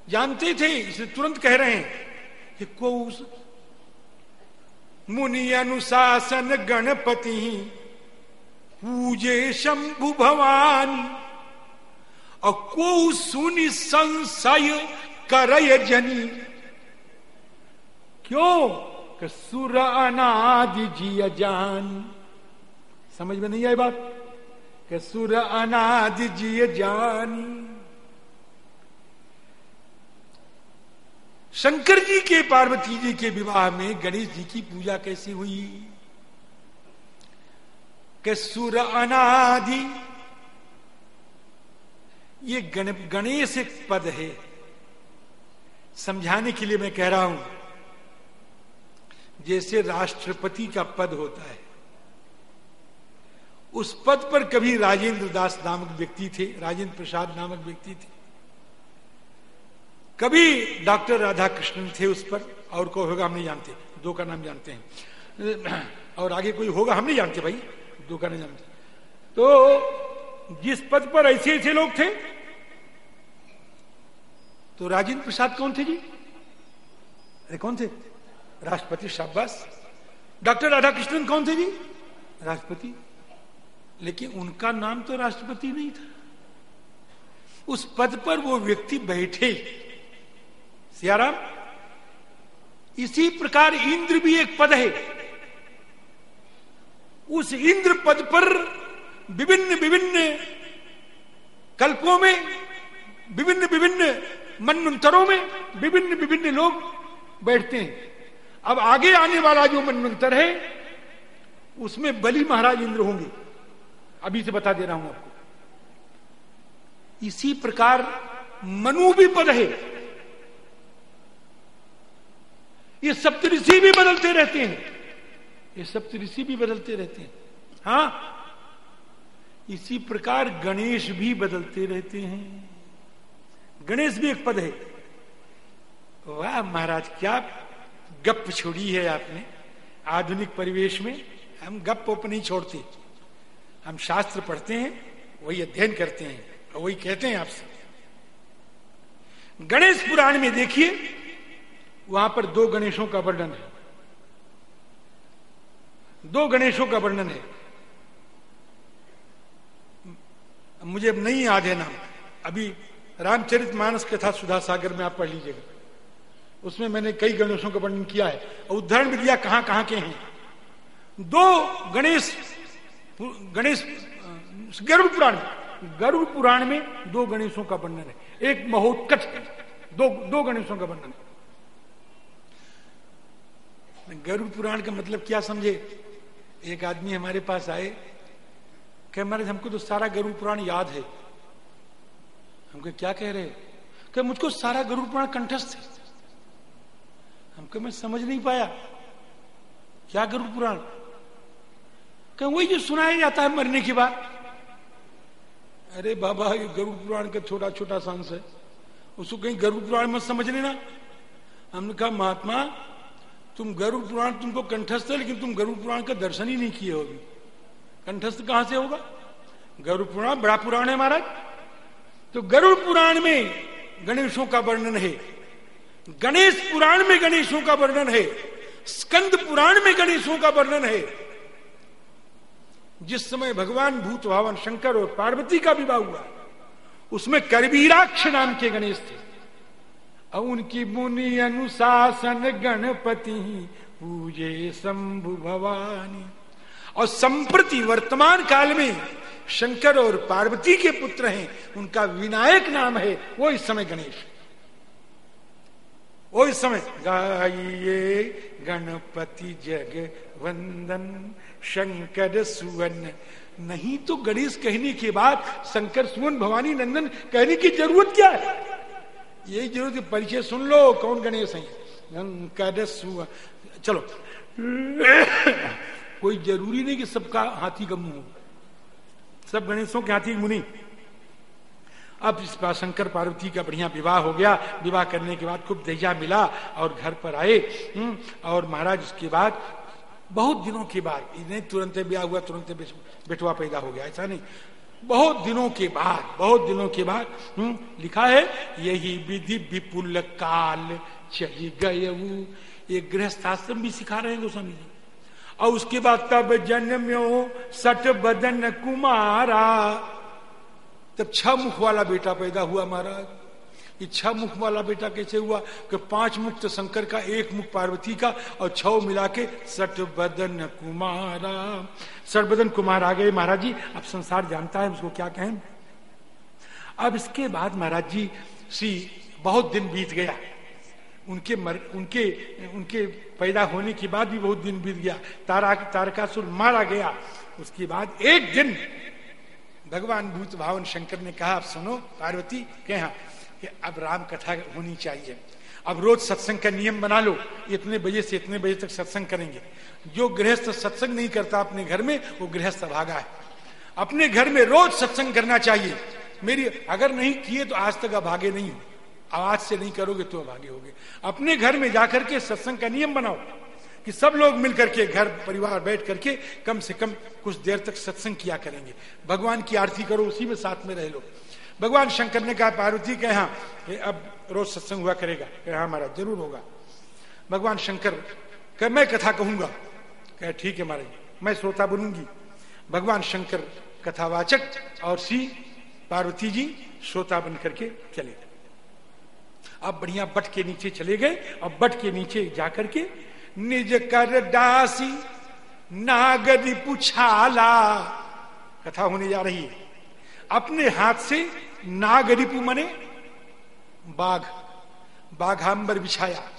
जानते थे इसे तुरंत कह रहे हैं कि को मुनि अनुशासन गणपति, पूजे शंभु भवानी, और को सुनि संशय करय जनी। क्यों? सुर अनादि जी जान। समझ में नहीं आई बात? कि सुर अनादि जी जानी। शंकर जी के पार्वती जी के विवाह में गणेश जी की पूजा कैसी हुई? कि सुर अनादि ये गण, गणेश एक पद है। समझाने के लिए मैं कह रहा हूँ जैसे राष्ट्रपति का पद होता है। उस पद पर कभी राजेंद्र दास नामक व्यक्ति थे, राजेंद्र प्रसाद नामक व्यक्ति थे। कभी डॉक्टर राधा कृष्णन थे उस पर, और कोई होगा हम नहीं जानते, दो का नाम जानते हैं। [clears throat] और आगे कोई होगा हम नहीं जानते भाई, दो का नहीं जानते तो जिस पद पर ऐसे ऐसे लोग थे तो राजेंद्र प्रसाद कौन थे जी? अरे कौन थे? राष्ट्रपति शाबाश। डॉक्टर राधा कृष्णन कौन थे जी? राष्ट्रपति लेकिन उनका नाम तो राष्ट्रपति नहीं था। उस पद पर वो व्यक्ति बैठे। सियाराम, इसी प्रकार इंद्र भी एक पद है। उस इंद्र पद पर विभिन्न विभिन्न कल्पों में, विभिन्न विभिन्न मनमंत्रों में विभिन्न विभिन्न लोग बैठते हैं। अब आगे आने वाला जो मनमंत्र है, उसमें बलि महाराज इंद्र होंगे। अभी से बता दे रहा हूँ आपको। इसी प्रकार मनु भी पद है ये सप्तऋषि भी बदलते रहते हैं। ये सप्तऋषि भी बदलते रहते हैं। हाँ इसी प्रकार गणेश भी बदलते रहते हैं। गणेश भी एक पद है। वाह महाराज, क्या गप छोड़ी है आपने। आधुनिक परिवेश में हम गप ओप नहीं छोड़ते। हम शास्त्र पढ़ते हैं, वही अध्ययन करते हैं, और वही कहते हैं आपसे। गणेश पुराण में देखिए, वहाँ पर दो गणेशों का वर्णन है। दो गणेशों का वर्णन है। मुझे अब नहीं याद है नाम। अभी रामचरित मानस कथा सुधा सागर में आप पढ़ लीजिएगा। उसमें मैंने कई गणेशों का वर्णन किया है उदाहरण भी दिया कहाँ कहाँ के हैं। दो गणेश गणेश गरुड़ पुराण गरुड़ पुराण में दो गणेशों का वर्णन है। एक महोत्कच दो दो गणेशों का वर्णन है। गरुड़ पुराण का मतलब क्या समझे? एक आदमी हमारे पास आए, कह, महाराज, हमको तो सारा गरुड़ पुराण याद है। हमको क्या कह रहे? कि मुझको सारा गरुड़ पुराण कंठस्थ है। हमको मैं समझ नहीं पाया। क्या गरुड़ पुराण? कह वही जो सुनाया जाता है मरने के बाद। अरे बाबा, ये गरुड़ पुराण का छोटा छोटा सांस है। उसको कहीं गरुड़ पुराण मत समझ लेना। हमने कहा, महात्मा, तुम गरुड़ पुराण तुमको कंठस्थ है, लेकिन तुम गरुड़ पुराण का दर्शन ही नहीं किए होगी। कंठस्थ कहाँ से होगा? गरुड़ पुराण बड़ा पुराण है महाराज। तो गरुड़ पुराण में गणेशों का वर्णन है। गणेश पुराण में गणेशों का वर्णन है। स्कंद पुराण में गणेशों का वर्णन है। जिस समय भगवान भूत भावन शंकर और पार्वती का विवाह हुआ, उसमें करबीराक्ष नाम के गणेश थे। और उनकी मुनि अनुशासन गणपति पूजे शंभु भवानी। और संप्रति वर्तमान काल में शंकर और पार्वती के पुत्र हैं, उनका विनायक नाम है, वो इस समय गणेश। वो इस समय गाइए गणपति जग वंदन शंकर सुवन। नहीं तो गणेश कहने के बाद शंकर सुवन भवानी नंदन कहने की ज़रूरत क्या है? यही ज़रूरत परिचय सुन लो कौन गणेश है? शंकर सुवन। चलो। कोई ज़रूरी नहीं कि सबका हाथी का मुँह सब गणेशों के हाथी मुनि। अब इस बार शंकर पार्वती का बढ़िया विवाह हो गया। विवाह करने के बाद खूब दहिया मिला और घर पर आए। हम्म, और महाराज उसके बाद बहुत दिनों के बाद नहीं तुरंत ब्याह हुआ तुरंत बेटवा पैदा हो गया ऐसा नहीं। बहुत दिनों के बाद बहुत दिनों के बाद हम्म, लिखा है यही विधि विपुल काल चली गए ये गृहस्थ आश्रम भी सिखा रहे हैं गोस्वामी जी। और उसके बाद तब जन्म्यो सट बदन कुमारा। तब छह मुख वाला बेटा पैदा हुआ महाराज। छह मुख वाला बेटा कैसे हुआ कि पाँच मुख तो शंकर का, एक मुख पार्वती का और छह मिला के सट बदन कुमारा। सट बदन कुमार आ गए महाराज जी। अब संसार जानता है, उसको क्या कहें? अब इसके बाद महाराज जी सी बहुत दिन बीत गया। उनके मर, उनके उनके पैदा होने के बाद भी बहुत दिन बीत गया। तारा, तारकासुर मारा गया। उसके बाद एक दिन भगवान भूत भावन शंकर ने कहा, आप सुनो, पार्वती, कहा कि अब राम कथा होनी चाहिए। अब रोज सत्संग का नियम बना लो, इतने बजे से इतने बजे तक सत्संग करेंगे। जो गृहस्थ सत्संग नहीं करता अपने घर में, वो गृहस्थ भागा है। अपने घर में रोज सत्संग करना चाहिए। मेरी अगर नहीं किए तो आज तक अभागे नहीं हो। आज से नहीं करोगे तो अभागे होगे। अपने घर में जाकर के सत्संग का नियम बनाओ कि सब लोग मिलकर के, घर, परिवार बैठ करके कम से कम कुछ देर तक सत्संग किया करेंगे। भगवान की आरती करो, उसी में साथ में रह लो। भगवान शंकर ने कहा, पार्वती के यहाँ अब रोज सत्संग हुआ करेगा। हाँ महाराज, ज़रूर होगा। भगवान शंकर, कह, मैं कथा कहूँगा। कह, ठीक है, महाराज, मैं श्रोता बनूँगी। भगवान शंकर कथावाचक और सी पार्वती जी श्रोता बन करके चले गए। अब बढ़िया बट के नीचे चले गए अब बट के नीचे जाकर के निज कर दासी नागरी पुछाला। कथा होने जा रही है। अपने हाथ से नागरिपु मने बाघ, बाघांबर बिछाया।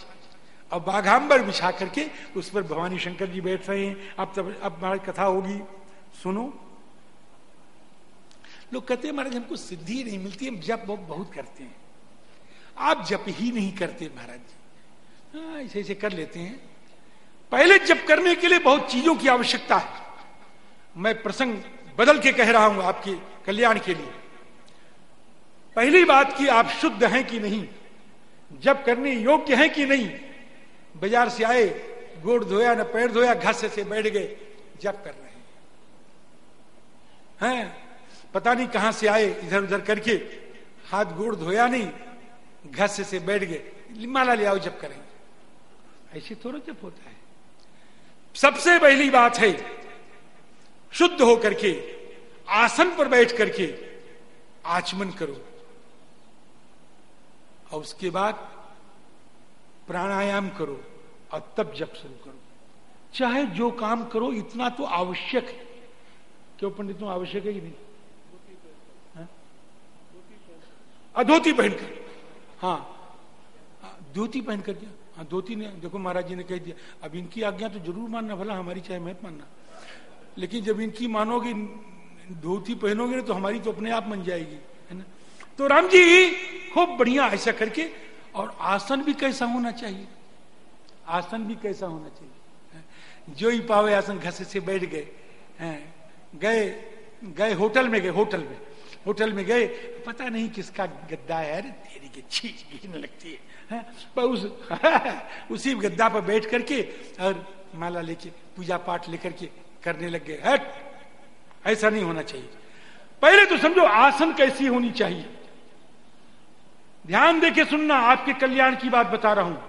और बाघांबर बिछा करके उस पर भवानी शंकर जी बैठ रहे हैं। अब तब, अब महाराज कथा होगी। सुनो। लोग कहते हैं, महाराज, हमको सिद्धि नहीं मिलती, हम जप बहुत करते हैं। आप जप ही नहीं करते, महाराज जी। हाँ ऐसे ऐसे कर लेते हैं। पहले जप करने के लिए बहुत चीज़ों की आवश्यकता है। मैं प्रसंग बदल के कह रहा हूँ आपके कल्याण के लिए। पहली बात कि आप शुद्ध हैं कि नहीं? जब करने योग्य हैं कि नहीं? बाज़ार से आए, गोड़ धोया, न पैर धोया, घस से बैठ गए जब कर रहे हैं। हैं? पता नहीं कहाँ से आए इधर उधर करके, हाथ गोड़ धोया नहीं, घस से बैठ गए, माला ले आओ, जब करेंगे। ऐसे थोड़ा जब होता है। सबसे पहली बात है शुद्ध होकर के, आसन पर बैठ करके आचमन करो। और उसके बाद प्राणायाम करो और तब जप शुरू करो। चाहे जो काम करो, इतना तो आवश्यक है। क्यों पंडितों आवश्यक है कि नहीं? धोती पहनकर। हाँ। धोती पहन कर दिया हाँ धोती ने, देखो महाराज जी ने कह दिया, अब इनकी आज्ञा तो ज़रूर मानना, भला हमारी चाहे मत मानना। लेकिन जब इनकी मानोगे धोती पहनोगे तो हमारी तो अपने आप मन जाएगी है ना? तो राम जी खूब बढ़िया ऐसा करके और आसन भी कैसा होना चाहिए? आसन भी कैसा होना चाहिए? जो ही पावे आसन घसे से बैठ गए गए गए होटल में गए होटल में होटल में गए पता नहीं किसका गद्दा है अरे तेरी के छीच घिन लगती है, है? पर उस [laughs] उसी गद्दा पर बैठ करके और माला लेके पूजा पाठ लेकर के करने लग गए। हट। ऐसा नहीं होना चाहिए। पहले तो समझो, आसन कैसी होनी चाहिए। ध्यान देके सुनना, आपके कल्याण की बात बता रहा हूँ।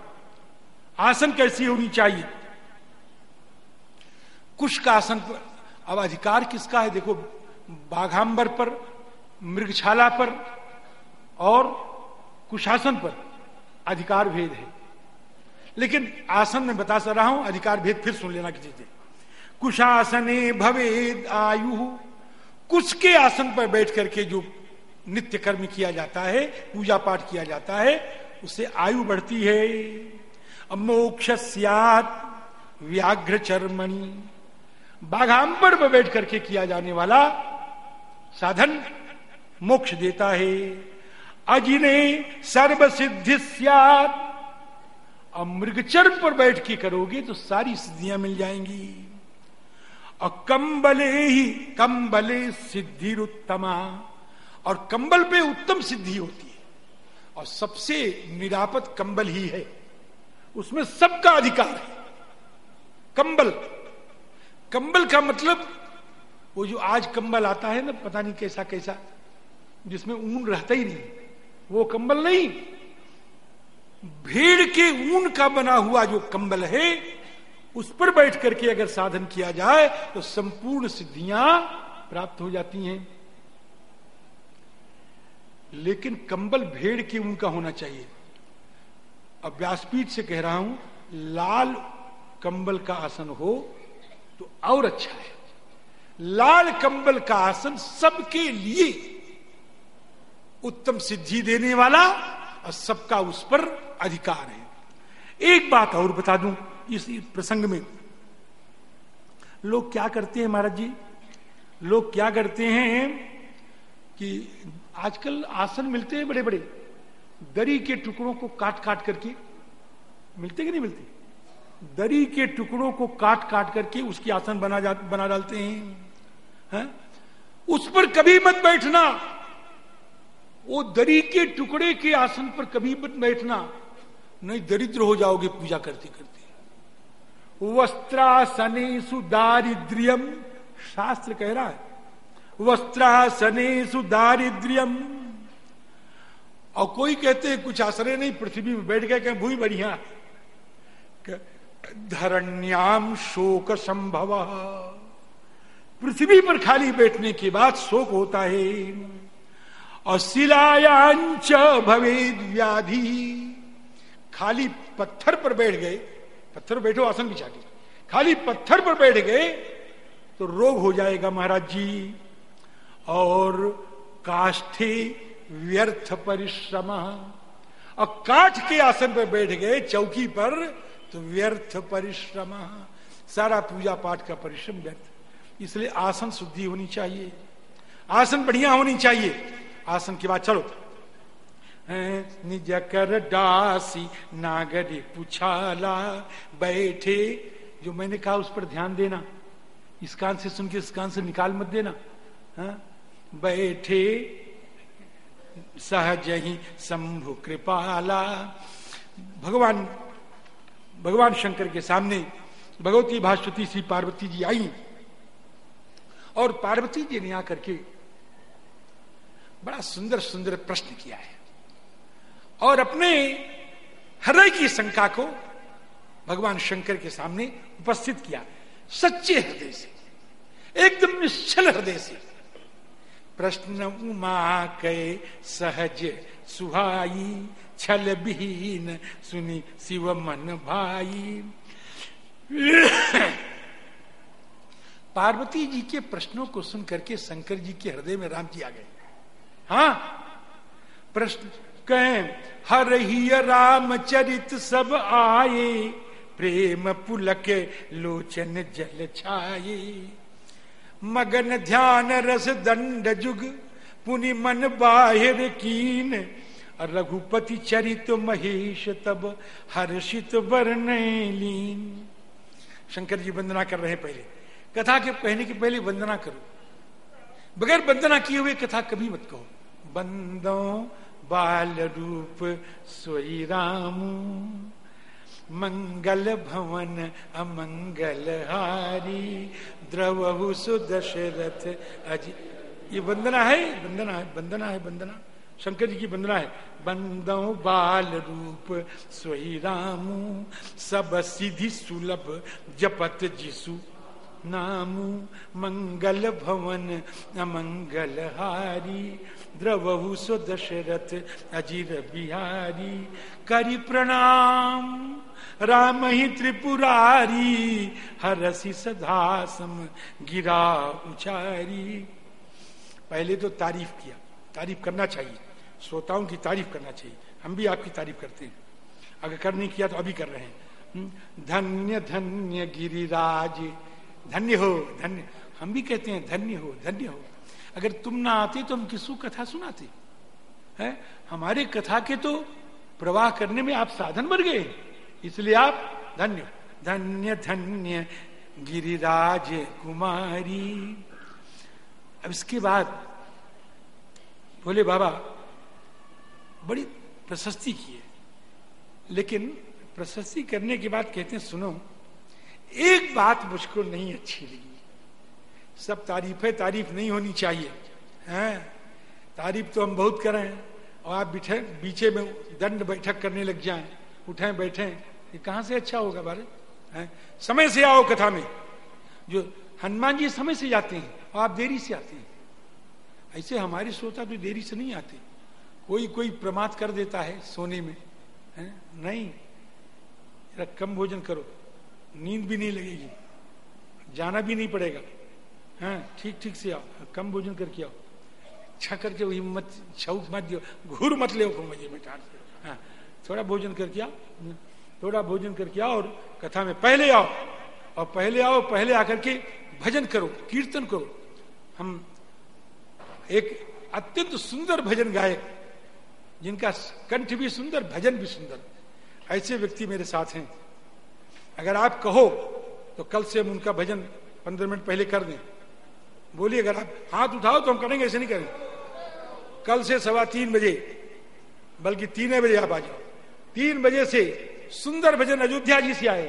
आसन कैसी होनी चाहिए? कुश का आसन पर, अब अधिकार किसका है? देखो, बाघांबर पर मृगछाला पर, और कुशासन पर अधिकार भेद है। लेकिन आसन में बता रहा हूँ, अधिकार भेद फिर सुन लेना किसी से। कुशासने भवेद आयु। कुछ के आसन पर बैठ करके जो नित्य कर्म किया जाता है, पूजा पाठ किया जाता है उससे आयु बढ़ती है। मोक्ष व्याघ्र चर्मणी। बाघांबर पर बैठ करके किया जाने वाला साधन मोक्ष देता है। अजिने सर्व सिद्धि अब मृगचर्म पर बैठ के करोगे तो सारी सिद्धियाँ मिल जाएँगी। और कंबले ही कंबले सिद्धि उत्तमा और कंबल पे उत्तम सिद्धि होती है। और सबसे निरापद कंबल ही है। उसमें सबका अधिकार है। कंबल। कंबल का मतलब वो जो आज कंबल आता है ना, पता नहीं कैसा कैसा, जिसमें ऊन रहता ही नहीं। वो कंबल नहीं। भेड़ के ऊन का बना हुआ जो कंबल है उस पर बैठ करके अगर साधन किया जाए तो संपूर्ण सिद्धियाँ प्राप्त हो जाती हैं। लेकिन कंबल भेड़ के ऊन का होना चाहिए। अब व्यासपीठ से कह रहा हूँ, लाल कंबल का आसन हो तो और अच्छा है। लाल कंबल का आसन सबके लिए उत्तम सिद्धि देने वाला और सबका उस पर अधिकार है। एक बात और बता दूँ इस प्रसंग में। लोग क्या करते हैं महाराज जी? लोग क्या करते हैं कि आजकल आसन मिलते हैं बड़े बड़े दरी के टुकड़ों को काट काट करके। मिलते कि नहीं मिलते? दरी के टुकड़ों को काट काट करके उसकी आसन बना जा, बना डालते हैं। है? उस पर कभी मत बैठना। वो दरी के टुकड़े के आसन पर कभी मत बैठना। नहीं, दरिद्र हो जाओगे पूजा करते करते वस्त्रासने सुदारिद्रियम शास्त्र कह रहा है वस्त्रासने सुदारिद्रियम और कोई कहते हैं, कुछ आसने नहीं, पृथ्वी में बैठ गए, कहें, भूई बढ़िया। धरण्याम शोक संभव पृथ्वी पर खाली बैठने के बाद शोक होता है। और शिलायांच भवेद व्याधि। खाली पत्थर पर बैठ गए पत्थर बैठो, आसन बिछा के। खाली पत्थर पर बैठ गए तो रोग हो जाएगा महाराज जी। और काष्ठे व्यर्थ परिश्रम। और काठ के आसन पर बैठ गए, चौकी पर तो व्यर्थ परिश्रम। सारा पूजा पाठ का परिश्रम व्यर्थ। इसलिए आसन शुद्धि होनी चाहिए। आसन बढ़िया होनी चाहिए। आसन के बाद चलो। निज कर डासी नागरी पुछाला बैठे। जो मैंने कहा उस पर ध्यान देना। इस कान से सुन के इस कान से निकाल मत देना। हा? बैठे। सहज ही शंभु कृपाला। भगवान भगवान शंकर के सामने भगवती भास्वती श्री पार्वती जी आई। और पार्वती जी ने आकर के बड़ा सुंदर सुंदर प्रश्न किया है। और अपने हृदय की शंका को भगवान शंकर के सामने उपस्थित किया, सच्चे हृदय से, एकदम निश्चल हृदय से। प्रश्न उमा कै सहज सुहाई, छल विहीन सुनी शिव मन भाई। पार्वती जी के प्रश्नों को सुन करके शंकर जी के हृदय में राम जी आ गए। हाँ प्रश्न कहें, हर ही रामचरित सब आए, प्रेम पुलक लोचन जल छाए। मगन ध्यान रस दंड जुग, पुनि मन बाहिर कीन। रघुपति चरित महेश तब हर्षित वर्ण लीन। शंकर जी वंदना कर रहे पहले। कथा के कहने के पहले वंदना करो। बगैर वंदना किए हुए कथा कभी मत कहो। बंदो बाल रूप सोई राम मंगल भवन अमंगल हारी। द्रवहु सुदशरथ अजी ये वंदना है वंदना है वंदना है, वंदना। शंकर जी की वंदना है। बंदो बाल रूप सोई राम सब सिद्धि सुलभ जपत जिसु नामु मंगल भवन अमंगल हारी द्रवहु सो दशरथ अजीर बिहारी। करी प्रणाम राम ही त्रिपुरारी हरसी सदासम गिरा उचारी। पहले तो तारीफ़ किया तारीफ़ करना चाहिए श्रोताओं की तारीफ़ करना चाहिए हम भी आपकी तारीफ़ करते हैं। अगर कर नहीं किया तो अभी कर रहे हैं। हम्म, धन्य धन्य गिरिराज धन्य हो, धन्य। हम भी कहते हैं, धन्य हो धन्य हो। अगर तुम ना आते तो हम किसको कथा सुनाते? है? हमारे कथा के तो प्रवाह करने में आप साधन बन गए। इसलिए आप धन्य। धन्य धन्य, गिरिराज कुमारी। अब इसके बाद बोले, बाबा, बड़ी प्रशस्ति की है। लेकिन प्रशस्ति करने के बाद कहते हैं, सुनो एक बात मुझको नहीं अच्छी लगी। सब तारीफें तारीफ़ नहीं होनी चाहिए। हैं? तारीफ़ तो हम बहुत करें। और आप बिठे, बीचे में दंड बैठक करने लग जाएँ, उठे, बैठे। ये कहाँ से अच्छा होगा हैं? समय से आओ कथा में। जो हनुमान जी समय से जाते हैं, और आप देरी से आते हैं। ऐसे हमारे श्रोता तो देरी से नहीं आते। कोई कोई प्रमाद कर देता है सोने में। है? नहीं। कम भोजन करो। नींद भी नहीं लगेगी। जाना भी नहीं पड़ेगा। हाँ ठीक ठीक से आओ। कम भोजन करके आओ। अच्छा करके वही मत छौक मत दियो। घूर मत ले हाँ थोड़ा भोजन करके आओ। थोड़ा भोजन करके आओ और कथा में पहले आओ। और पहले आओ, पहले आकर के भजन करो, कीर्तन करो। हम एक अत्यंत सुंदर भजन गायक, जिनका कंठ भी सुंदर, भजन भी सुंदर। ऐसे व्यक्ति मेरे साथ हैं। अगर आप कहो तो कल से हम उनका भजन पंद्रह मिनट पहले कर दें। बोलिए, अगर आप हाथ उठाओ तो हम करेंगे, ऐसे नहीं करेंगे। कल से सवा तीन बजे, बल्कि तीन बजे आप आ जाओ। तीन बजे से सुंदर भजन अयोध्या जी से आए।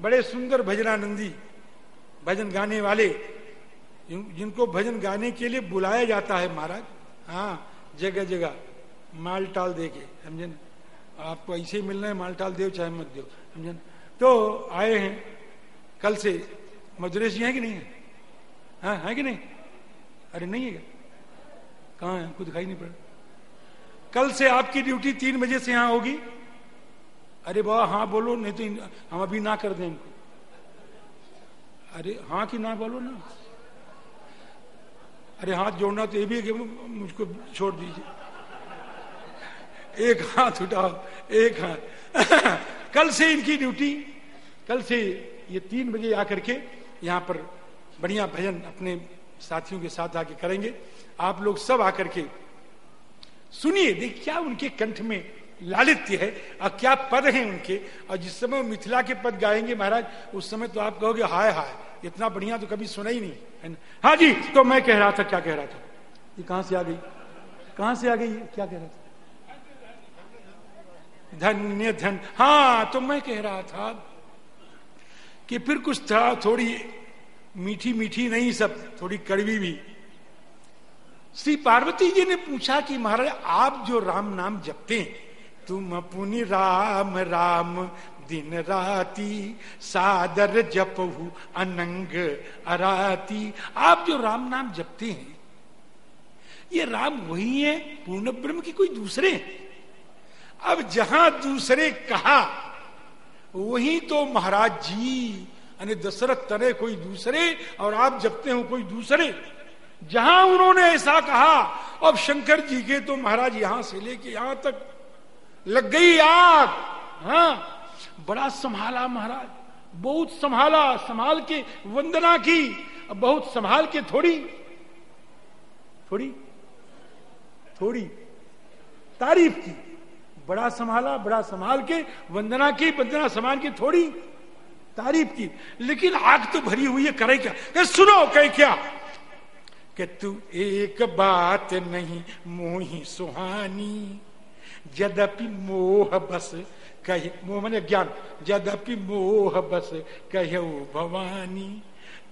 बड़े सुंदर भजनानंदी भजन गाने वाले जिनको भजन गाने के लिए बुलाया जाता है महाराज हाँ जगह जगह, माल टाल दे के समझे आपको ऐसे ही मिलना है, माल टाल दो चाहे मत दो समझे तो आए हैं। कल से मदुरेश जी है कि नहीं है? हाँ है कि नहीं? अरे नहीं है। कहाँ है? कुछ दिखाई नहीं पड़ा कल से आपकी ड्यूटी तीन बजे से यहाँ होगी। अरे बाबा हाँ बोलो, नहीं तो हम अभी ना कर दें इनको अरे हाँ कि ना बोलो ना। अरे हाथ जोड़ना तो ये भी है कि मुझको छोड़ दीजिए। एक हाथ उठाओ, एक हाथ। कल से इनकी ड्यूटी। कल से ये तीन बजे आकर के यहाँ पर बढ़िया भजन अपने साथियों के साथ आके करेंगे। आप लोग सब आकर के सुनिए, देख क्या उनके कंठ में लालित्य है और क्या पद हैं उनके। और जिस समय मिथिला के पद गाएँगे महाराज, उस समय तो आप कहोगे, हाय हाय, इतना बढ़िया तो कभी सुना ही नहीं। है हाँ जी तो मैं कह रहा था, क्या कह रहा था? ये कहाँ से आ गई? कहाँ से आ गई? क्या कह रहा था? धन्य धन। हाँ तो मैं कह रहा था कि फिर कुछ था, थोड़ी मीठी मीठी नहीं सब, थोड़ी कड़वी भी। श्री पार्वती जी ने पूछा कि महाराज, आप जो राम नाम जपते हैं, तुम अपनी राम राम दिन राती सादर जपहु अनंग अराती। आप जो राम नाम जपते हैं, ये राम वही है, पूर्ण ब्रह्म की कोई दूसरे अब जहाँ दूसरे कहा, वही तो महाराज जी, यानी दशरथ तरे कोई दूसरे और आप जपते हो कोई दूसरे। जहाँ उन्होंने ऐसा कहा, अब शंकर जी के तो महाराज यहाँ से लेके यहाँ तक लग गई आग। हाँ बड़ा संभाला महाराज, बहुत संभाला, संभाल के वंदना की बहुत संभाल के थोड़ी थोड़ी थोड़ी, तारीफ़ की। बड़ा संभाला, बड़ा संभाल के, वंदना की, वंदना संभाल की थोड़ी तारीफ़ की। लेकिन आग तो भरी हुई है, करे क्या? कि सुनो, कह क्या? कि तू एक बात नहीं, मोही सुहानी। यद्यपि मोह बस, कहे, मोह मैंने ज्ञान। यद्यपि मोह बस, कहो भवानी,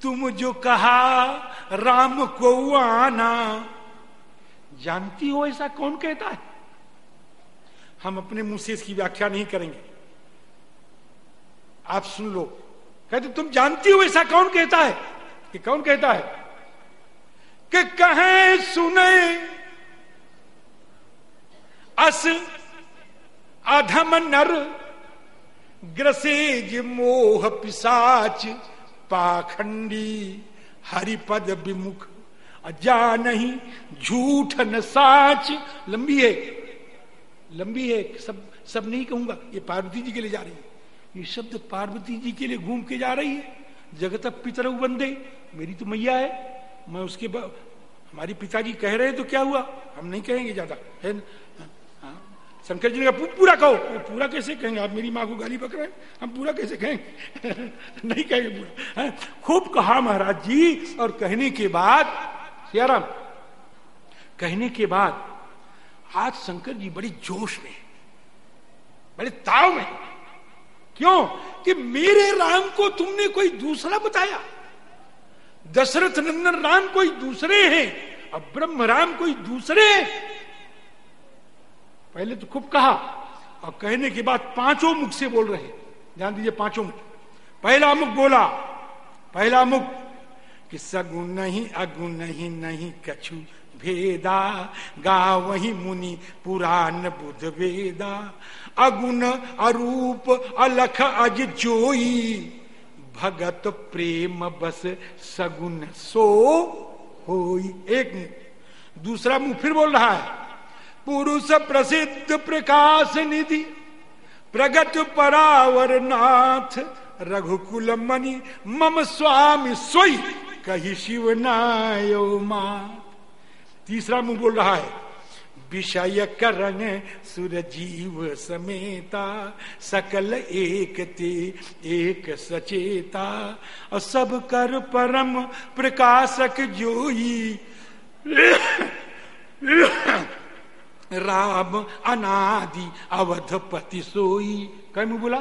तुम जो कहा, राम को आना। जानती हो ऐसा कौन कहता है? हम अपने मुँह से इसकी व्याख्या नहीं करेंगे। आप सुन लो। कहते तुम जानती हो ऐसा कौन कहता है? कि कौन कहता है? कि कहे सुने, अस अधम नर, ग्रसेज मोह पिसाच, पाखंडी हरिपद विमुख जा नहीं झूठ न साच। लंबी है। लंबी है, सब सब नहीं कहूँगा, ये पार्वती जी के लिए जा रही है। ये शब्द पार्वती जी के लिए घूम के जा रही है। जगत पितर बंदे, मेरी तो मैया है। मैं उसके हमारी पिताजी कह रहे हैं तो क्या हुआ? हम नहीं कहेंगे ज़्यादा। है हाँ। शंकर जी ने कहा, पूरा कहो। पूरा कैसे कहेंगे? आप मेरी माँ को गाली पकड़ रहे हम पूरा कैसे कहेंगे? [laughs] नहीं कहेंगे पूरा। है? खूब कहा महाराज जी, और कहने के बाद, सियाराम, कहने के बाद आज शंकर जी बड़ी जोश में बड़े ताव में क्यों? कि मेरे राम को तुमने कोई दूसरा बताया। दशरथ नंदन राम कोई दूसरे हैं, अब ब्रह्म राम कोई दूसरे पहले तो खूब कहा, और कहने के बाद पाँचों मुख से बोल रहे ध्यान दीजिए पाँचों मुख। पहला मुख बोला, पहला मुख कि सगुण नहीं अगुण नहीं नहीं कछु। भेदा गा वही मुनि पुराण बुध वेदा अगुण अरूप अलख अज जोई, भगत प्रेम बस सगुन सो होई। एक दूसरा मुँह फिर बोल रहा है। पुरुष प्रसिद्ध प्रकाश निधि, प्रगट परावर नाथ, रघुकुल मणि, मम स्वामी सोई, कही शिव नायो माँ। तीसरा मुँह बोल रहा है विषय करण सुर जीव समेता, सकल एक ते एक सचेता, और सब कर परम प्रकाशक जोई। राम अनादि अवधपति सोई। कई मुँह बोला?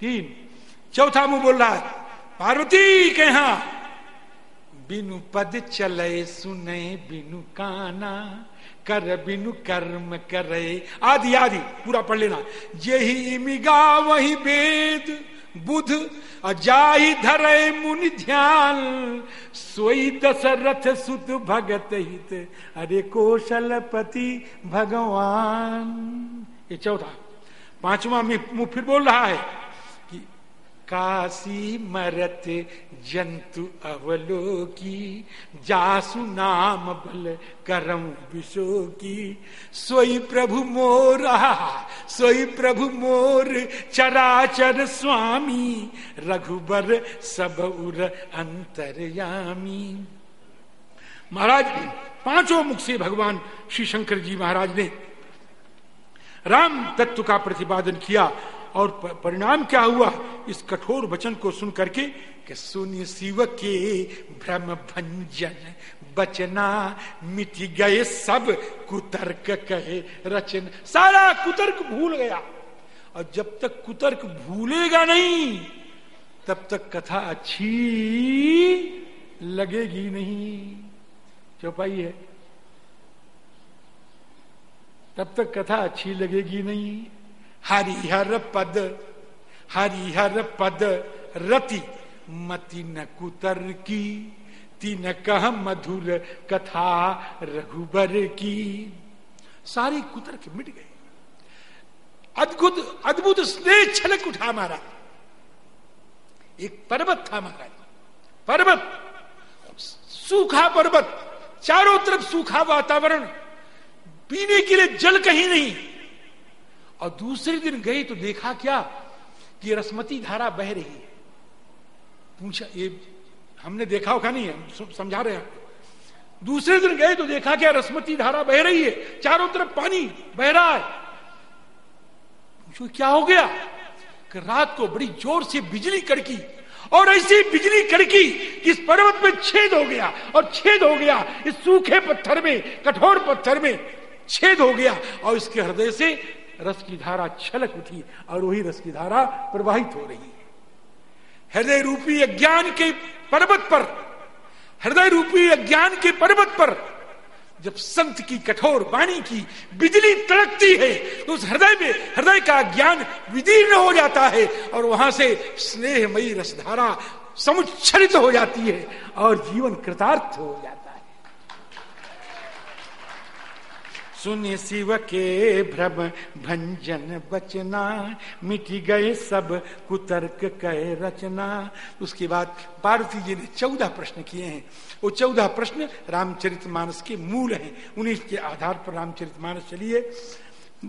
तीन। चौथा मुँह बोल रहा है, पार्वती के यहाँ बिनु पद चले सुने, बिनु काना, कर बिनु कर्म करे। आदि आदि, पूरा पढ़ लेना। यही इमिगा, वही वेद, बुध अजाई धरे मुनि ध्यान। सोई दशरथ सुत भगत हित, अरे कौशलपति भगवान। ये चौथा। पांचवा मुँह फिर बोल रहा है। काशी मरत जंतु अवलोकी, जासु नाम बल करम विशो की सोई प्रभु मोर सोई प्रभु मोर, चराचर स्वामी, रघुबर सब उर अंतरयामी। महाराज, पाँचों मुख से भगवान श्री शंकर जी महाराज ने राम तत्व का प्रतिपादन किया। और परिणाम क्या हुआ? इस कठोर वचन को सुन करके कि सुन शिव के भ्रम भंजन, बचना, मिट गए सब, कुतर्क कहे रचन। सारा कुतर्क भूल गया। और जब तक कुतर्क भूलेगा नहीं, तब तक कथा अच्छी लगेगी नहीं। चौपाई है। तब तक कथा अच्छी लगेगी नहीं। हरिहर पद हरिहर पद रति मति न कुतर की तीन कह मधुर कथा रघुबर की। सारी कुतर के मिट गए। अद्भुत अद्भुत स्नेह छलक उठा मारा एक पर्वत था महाराज। पर्वत, सूखा पर्वत, चारों तरफ़ सूखा वातावरण। पीने के लिए जल कहीं नहीं। और दूसरे दिन गई तो देखा क्या कि रसमती धारा बह रही है। पूछा, ये हमने देखा होगा नहीं, हम समझा रहे हैं। दूसरे दिन गए तो देखा क्या रसमती धारा बह रही है, चारों तरफ़ पानी बह रहा है। पूछो क्या हो गया? कि रात को बड़ी ज़ोर से बिजली कड़की, और ऐसी बिजली कड़की इस पर्वत में छेद हो गया, और छेद हो गया इस सूखे पत्थर में, कठोर पत्थर में छेद हो गया, और इसके हृदय से रस की धारा छलक उठी और वही रस की धारा प्रवाहित हो रही है। हृदय रूपी अज्ञान के पर्वत पर, हृदय रूपी अज्ञान के पर्वत पर, जब संत की कठोर वाणी की बिजली तड़कती है तो उस हृदय में हृदय का ज्ञान विदीर्ण हो जाता है और वहाँ से स्नेहमयी रसधारा समुच्छरित हो जाती है और जीवन कृतार्थ हो जाता है। सुन शिव के भ्रम, भंजन बचना मिट गए सब, कुतर्क कह रचना। उसके बाद पार्वती जी ने चौदह प्रश्न किए हैं। वो चौदह प्रश्न रामचरित मानस के मूल हैं। उन्हीं के आधार पर रामचरित मानस चलिए।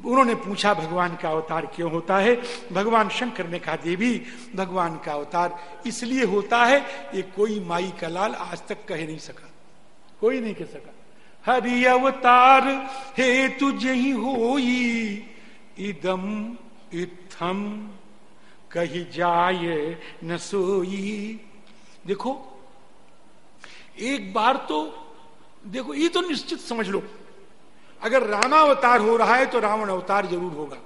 उन्होंने पूछा, भगवान का अवतार क्यों होता है? भगवान शंकर ने कहा, देवी, भगवान का अवतार इसलिए होता है, ये कोई माई का लाल आज तक कह नहीं सका। कोई नहीं कह सका। हरि अवतार, हे तुझे ही होई। इदम इत्थम, कही जाए न सोई। देखो, एक बार तो देखो, ये तो निश्चित समझ लो। अगर रामावतार हो रहा है तो रावण अवतार ज़रूर होगा।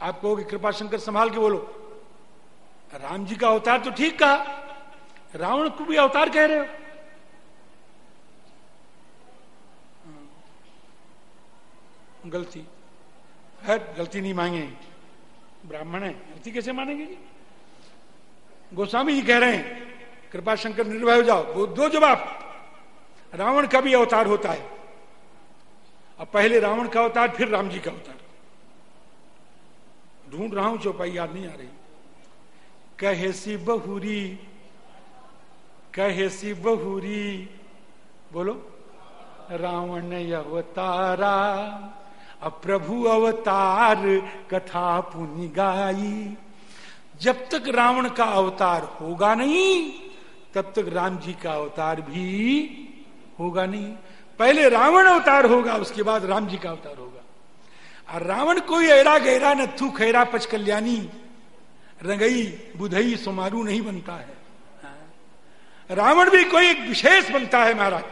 आप कहोगे, कृपा शंकर, संभाल के बोलो। राम जी का अवतार तो ठीक कहा। रावण को भी अवतार कह रहे हो? गलती। है गलती नहीं मांगे। ब्राह्मण है, गलती कैसे मानेंगे जी? गोस्वामी जी कह रहे हैं, कृपा शंकर निर्भय हो जाओ दो जवाब। रावण का भी अवतार होता है। अब पहले रावण का अवतार, फिर राम जी का अवतार। ढूंढ रहा हूँ, चौपाई याद नहीं आ रही। कहे सी बहुरी, कहे सी बहुरी, बोलो। रावण अवतारा प्रभु अवतार कथा पुनि गाई। जब तक रावण का अवतार होगा नहीं, तब तक राम जी का अवतार भी होगा नहीं। पहले रावण अवतार होगा, उसके बाद राम जी का अवतार होगा। और रावण कोई ऐरा गहरा नथु खैरा पच कल्याणी रंगई बुधई सुमारू नहीं बनता है। रावण भी कोई एक विशेष बनता है महाराज।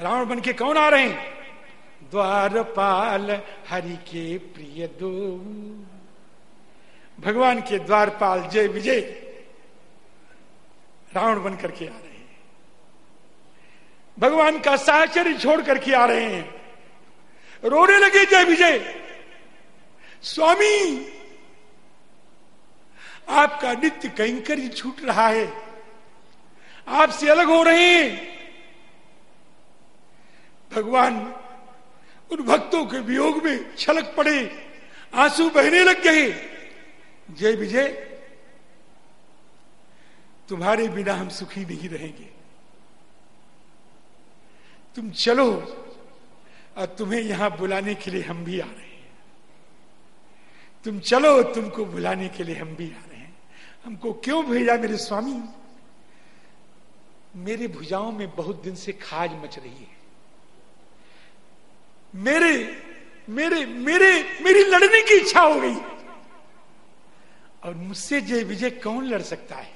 रावण बन के कौन आ रहे हैं? द्वारपाल हरि के प्रिय दो भगवान के द्वारपाल जय विजय रावण बन करके आ रहे हैं। भगवान का साहचर्य छोड़ करके आ रहे हैं। रोने लगे जय विजय। स्वामी, आपका नित्य कैंकर छूट रहा है। आपसे अलग हो रहे हैं। भगवान उन भक्तों के वियोग में छलक पड़े, आँसू बहने लग गए। जय विजय, तुम्हारे बिना हम सुखी नहीं रहेंगे। तुम चलो, और तुम्हें यहाँ बुलाने के लिए हम भी आ रहे हैं। तुम चलो, तुमको बुलाने के लिए हम भी आ रहे हैं। हमको क्यों भेजा मेरे स्वामी? मेरे भुजाओं में बहुत दिन से खाज मच रही है। मेरे मेरे मेरे, मेरी लड़ने की इच्छा हो गई। और मुझसे जय विजय कौन लड़ सकता है?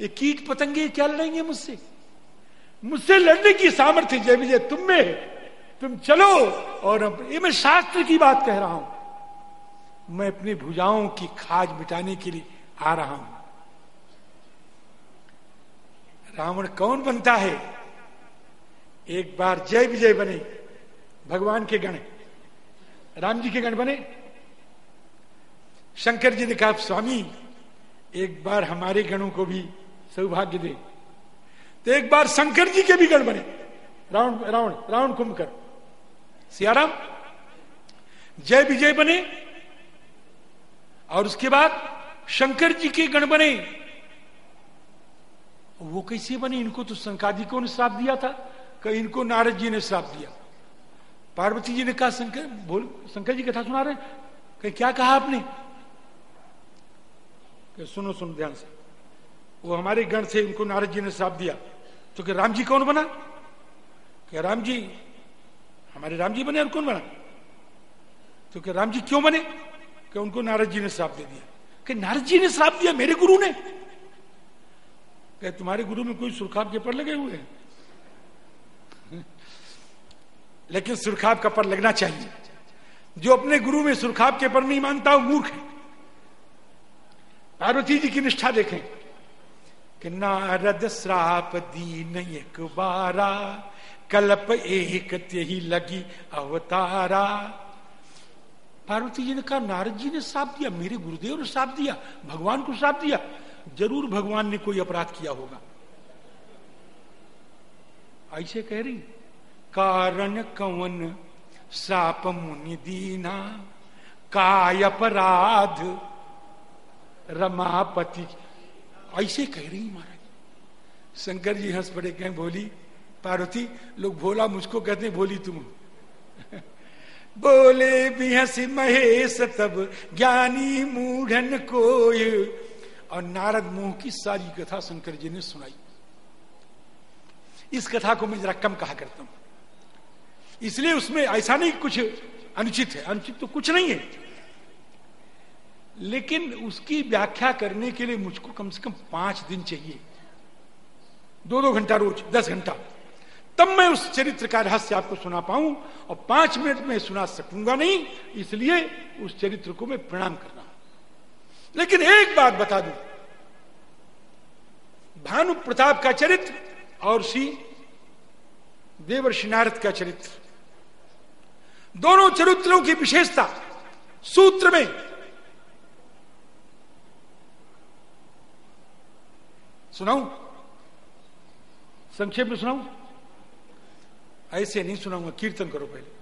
ये कीट पतंगे क्या लड़ेंगे मुझसे? मुझसे लड़ने की सामर्थ्य जय विजय तुम में तुम चलो और ये मैं शास्त्र की बात कह रहा हूँ। मैं अपनी भुजाओं की खाज मिटाने के लिए आ रहा हूँ। रावण कौन बनता है? एक बार जय विजय बने। भगवान के गण। राम जी के गण बने। शंकर जी ने कहा, स्वामी, एक बार हमारे गणों को भी सौभाग्य दे। तो एक बार शंकर जी के भी गण बने। रावण रावण रावण कुंभकर सियाराम, जय विजय बने। और उसके बाद शंकर जी के गण बने। वो कैसे बने? इनको तो शंकादि को ने श्राप दिया था। कि इनको नारद जी ने श्राप दिया। पार्वती जी ने कहा, शंकर, बोल, शंकर जी कथा सुना रहे कहीं क्या कहा आपने? कि सुनो सुनो, ध्यान से। वो हमारे गण थे उनको नारद जी ने श्राप दिया। तो कि राम जी कौन बना? क्या राम जी, हमारे राम जी बने, और कौन बना? तो क्या राम जी क्यों बने? कि उनको नारद जी ने श्राप दे दिया। कि नारद जी ने श्राप दिया? मेरे गुरु ने? क्या तुम्हारे गुरु में कोई सुरखाब के पर लगे हुए हैं? लेकिन सुरखाब का पर लगना चाहिए। जो अपने गुरु में सुरखाब के पर नहीं मानता, वो मूर्ख है। पार्वती जी की निष्ठा देखें। कि नारद श्राप दीन एक बारा, कल्प एक त्यही लगी अवतारा। पार्वती जी ने कहा, नारद जी ने श्राप दिया, मेरे गुरुदेव ने श्राप दिया, भगवान को श्राप दिया। ज़रूर भगवान ने कोई अपराध किया होगा। ऐसे कह रही कारण कवन साप मुनि दीना, काय अपराध? रमापति, ऐसे कह रही महाराज। शंकर जी हंस पड़े, कहें बोली पार्वती, लोग भोला मुझको कहते भोली तुम। [laughs] बोले भी हँसी महेश तब, ज्ञानी मूढ़न को और नारद मुँह की सारी कथा शंकर जी ने सुनाई। इस कथा को मैं जरा कम कहा करता हूँ। इसलिए उसमें ऐसा नहीं कुछ अनुचित है। अनुचित तो कुछ नहीं है। लेकिन उसकी व्याख्या करने के लिए मुझको कम से कम पाँच दिन चाहिए। दो दो घंटा रोज, दस घंटा। तब मैं उस चरित्र का रहस्य आपको सुना पाऊँ और पाँच मिनट में सुना सकूँगा नहीं, इसलिए उस चरित्र को मैं प्रणाम कर रहा हूँ। लेकिन एक बात बता दू। भानु प्रताप का चरित्र और श्री नारद का चरित्र। दोनों चरित्रों की विशेषता सूत्र में सुनाऊं? संक्षेप में सुनाऊं? ऐसे नहीं सुनाऊँगा, कीर्तन करो पहले।